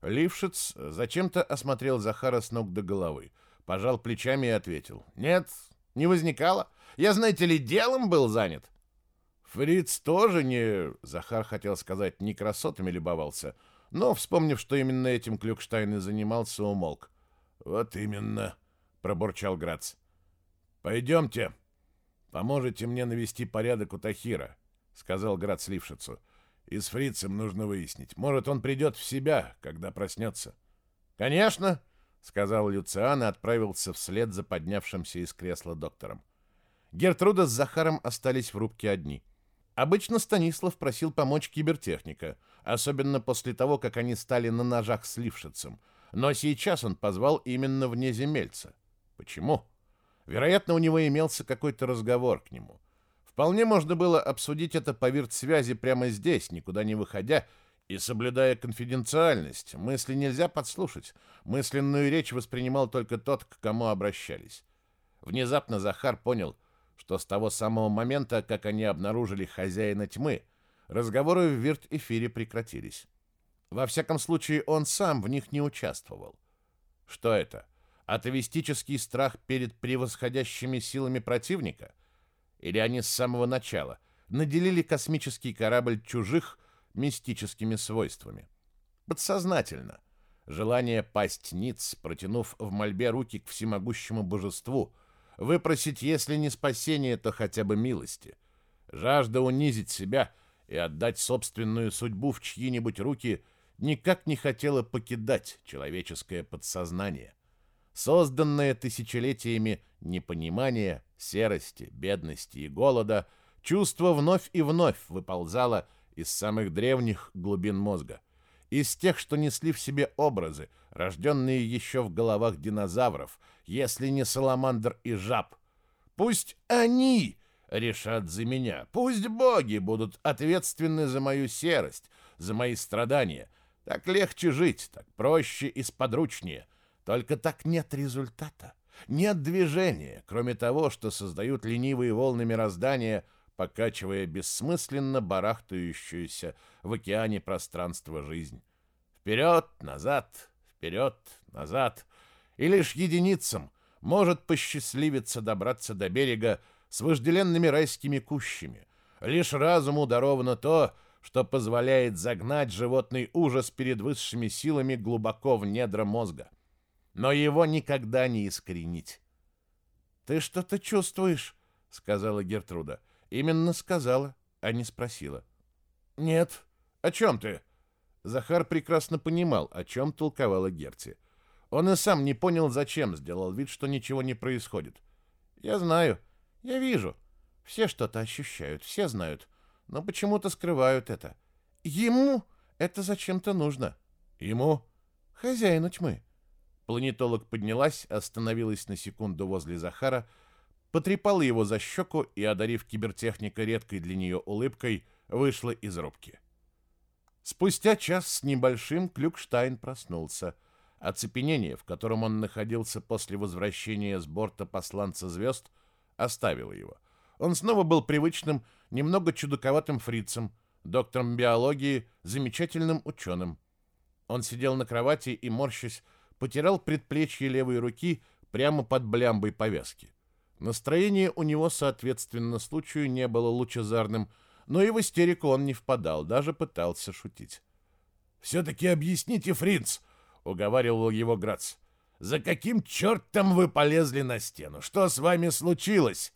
Лившиц зачем-то осмотрел Захара с ног до головы, пожал плечами и ответил. «Нет, не возникало. Я, знаете ли, делом был занят». Фриц тоже не... Захар хотел сказать, не красотами любовался, но, вспомнив, что именно этим Клюкштайн и занимался, умолк. «Вот именно», — пробурчал Грац. «Пойдемте. Поможете мне навести порядок у Тахира». — сказал Град Слившицу. «И с фрицем нужно выяснить. Может, он придет в себя, когда проснется». «Конечно!» — сказал Люциан и отправился вслед за поднявшимся из кресла доктором. Гертруда с Захаром остались в рубке одни. Обычно Станислав просил помочь кибертехника, особенно после того, как они стали на ножах с Лившицем. Но сейчас он позвал именно внеземельца. Почему? Вероятно, у него имелся какой-то разговор к нему. Вполне можно было обсудить это по связи прямо здесь, никуда не выходя, и соблюдая конфиденциальность. Мысли нельзя подслушать. Мысленную речь воспринимал только тот, к кому обращались. Внезапно Захар понял, что с того самого момента, как они обнаружили хозяина тьмы, разговоры в вирт-эфире прекратились. Во всяком случае, он сам в них не участвовал. Что это? Атовистический страх перед превосходящими силами противника – или они с самого начала наделили космический корабль чужих мистическими свойствами. Подсознательно. Желание пасть ниц, протянув в мольбе руки к всемогущему божеству, выпросить, если не спасение, то хотя бы милости. Жажда унизить себя и отдать собственную судьбу в чьи-нибудь руки никак не хотела покидать человеческое подсознание. Созданное тысячелетиями непонимания, серости, бедности и голода, чувство вновь и вновь выползало из самых древних глубин мозга, из тех, что несли в себе образы, рожденные еще в головах динозавров, если не саламандр и жаб. Пусть они решат за меня, пусть боги будут ответственны за мою серость, за мои страдания. Так легче жить, так проще и сподручнее. Только так нет результата. Нет движения, кроме того, что создают ленивые волны мироздания, покачивая бессмысленно барахтающуюся в океане пространства жизнь. Вперед, назад, вперед, назад. И лишь единицам может посчастливиться добраться до берега с вожделенными райскими кущами. Лишь разуму даровано то, что позволяет загнать животный ужас перед высшими силами глубоко в недра мозга но его никогда не искоренить. «Ты что-то чувствуешь?» — сказала Гертруда. Именно сказала, а не спросила. «Нет. О чем ты?» Захар прекрасно понимал, о чем толковала Герти. Он и сам не понял, зачем сделал вид, что ничего не происходит. «Я знаю. Я вижу. Все что-то ощущают, все знают, но почему-то скрывают это. Ему это зачем-то нужно. Ему? Хозяину тьмы. Планетолог поднялась, остановилась на секунду возле Захара, потрепала его за щеку и, одарив кибертехника редкой для нее улыбкой, вышла из рубки. Спустя час с небольшим Клюкштайн проснулся. Оцепенение, в котором он находился после возвращения с борта посланца звезд, оставило его. Он снова был привычным, немного чудаковатым фрицем, доктором биологии, замечательным ученым. Он сидел на кровати и, морщась, потерял предплечье левой руки прямо под блямбой повязки. Настроение у него, соответственно, случаю не было лучезарным, но и в истерику он не впадал, даже пытался шутить. «Все-таки объясните, Фриц!» — уговаривал его Грац. «За каким чертом вы полезли на стену? Что с вами случилось?»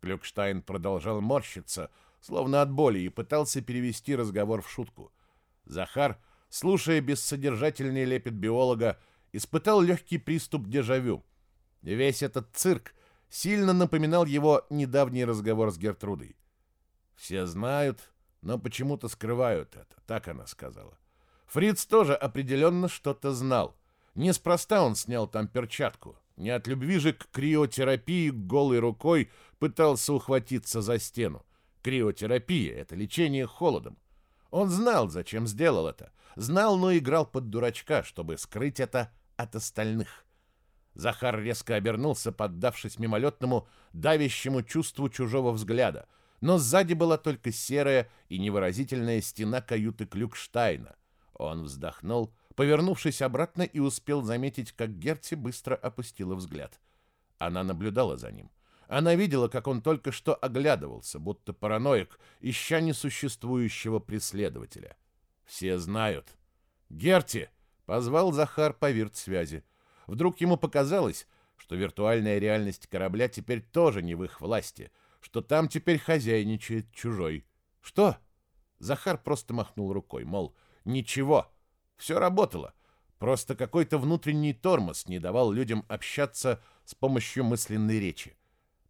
Клюкштайн продолжал морщиться, словно от боли, и пытался перевести разговор в шутку. Захар, слушая бессодержательный лепет биолога, испытал легкий приступ дежавю. Весь этот цирк сильно напоминал его недавний разговор с Гертрудой. «Все знают, но почему-то скрывают это», — так она сказала. Фриц тоже определенно что-то знал. Неспроста он снял там перчатку. Не от любви же к криотерапии голой рукой пытался ухватиться за стену. Криотерапия — это лечение холодом. Он знал, зачем сделал это. Знал, но играл под дурачка, чтобы скрыть это от остальных. Захар резко обернулся, поддавшись мимолетному, давящему чувству чужого взгляда, но сзади была только серая и невыразительная стена каюты Клюкштайна. Он вздохнул, повернувшись обратно и успел заметить, как Герти быстро опустила взгляд. Она наблюдала за ним. Она видела, как он только что оглядывался, будто параноик, ища несуществующего преследователя. Все знают. «Герти!» Позвал Захар по связи. Вдруг ему показалось, что виртуальная реальность корабля теперь тоже не в их власти, что там теперь хозяйничает чужой. «Что?» Захар просто махнул рукой, мол, «Ничего, все работало». Просто какой-то внутренний тормоз не давал людям общаться с помощью мысленной речи.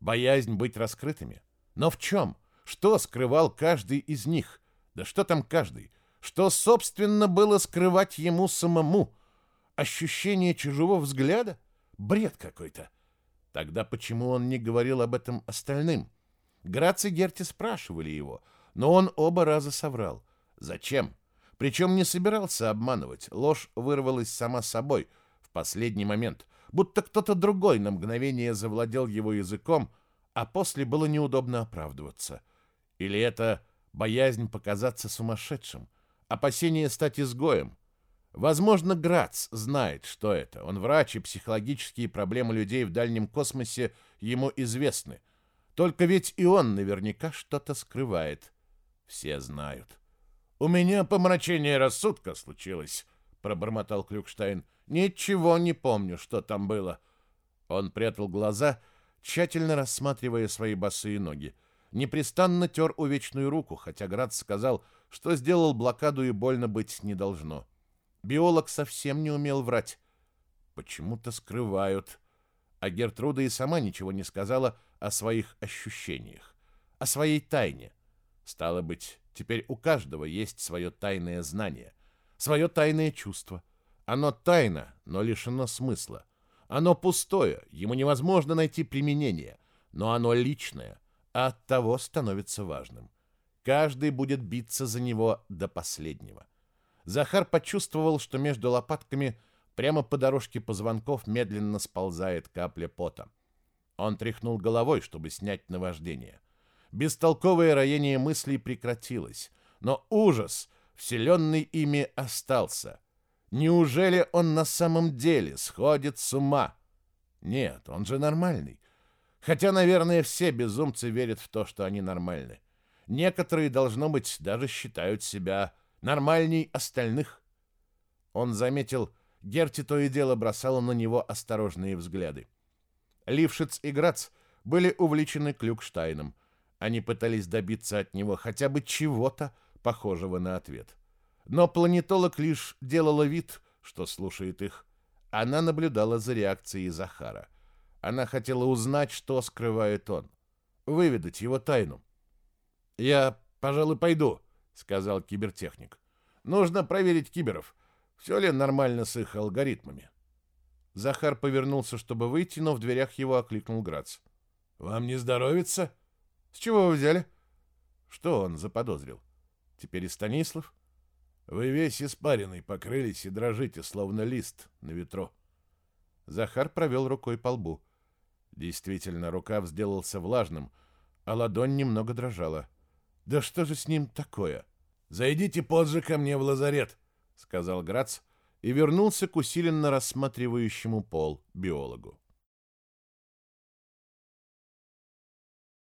Боязнь быть раскрытыми. Но в чем? Что скрывал каждый из них? Да что там каждый? что, собственно, было скрывать ему самому. Ощущение чужого взгляда? Бред какой-то. Тогда почему он не говорил об этом остальным? Грац и Герти спрашивали его, но он оба раза соврал. Зачем? Причем не собирался обманывать, ложь вырвалась сама собой в последний момент, будто кто-то другой на мгновение завладел его языком, а после было неудобно оправдываться. Или это боязнь показаться сумасшедшим — опасения стать изгоем. Возможно, Грац знает, что это. Он врач, и психологические проблемы людей в дальнем космосе ему известны. Только ведь и он наверняка что-то скрывает. Все знают. «У меня помрачение рассудка случилось», — пробормотал Крюкштайн. «Ничего не помню, что там было». Он прятал глаза, тщательно рассматривая свои босые ноги. Непрестанно тер увечную руку, хотя Грац сказал — что сделал блокаду и больно быть не должно. Биолог совсем не умел врать. Почему-то скрывают. А Гертруда и сама ничего не сказала о своих ощущениях, о своей тайне. Стало быть, теперь у каждого есть свое тайное знание, свое тайное чувство. Оно тайно, но лишено смысла. Оно пустое, ему невозможно найти применение, но оно личное, а оттого становится важным. Каждый будет биться за него до последнего. Захар почувствовал, что между лопатками прямо по дорожке позвонков медленно сползает капля пота. Он тряхнул головой, чтобы снять наваждение. Бестолковое роение мыслей прекратилось, но ужас, вселенный ими, остался. Неужели он на самом деле сходит с ума? Нет, он же нормальный. Хотя, наверное, все безумцы верят в то, что они нормальны. Некоторые, должно быть, даже считают себя нормальней остальных. Он заметил, Герти то и дело бросала на него осторожные взгляды. Лившиц и Грац были увлечены Клюкштайном. Они пытались добиться от него хотя бы чего-то похожего на ответ. Но планетолог лишь делала вид, что слушает их. Она наблюдала за реакцией Захара. Она хотела узнать, что скрывает он, выведать его тайну. «Я, пожалуй, пойду», — сказал кибертехник. «Нужно проверить киберов, все ли нормально с их алгоритмами». Захар повернулся, чтобы выйти, но в дверях его окликнул Грац. «Вам не здоровится?» «С чего вы взяли?» Что он заподозрил? Теперь и Станислав? «Вы весь испаренный, покрылись и дрожите, словно лист на ветру». Захар провел рукой по лбу. Действительно, рукав сделался влажным, а ладонь немного дрожала. Да что же с ним такое? Зайдите позже ко мне в лазарет, сказал Грац и вернулся к усиленно рассматривающему пол биологу.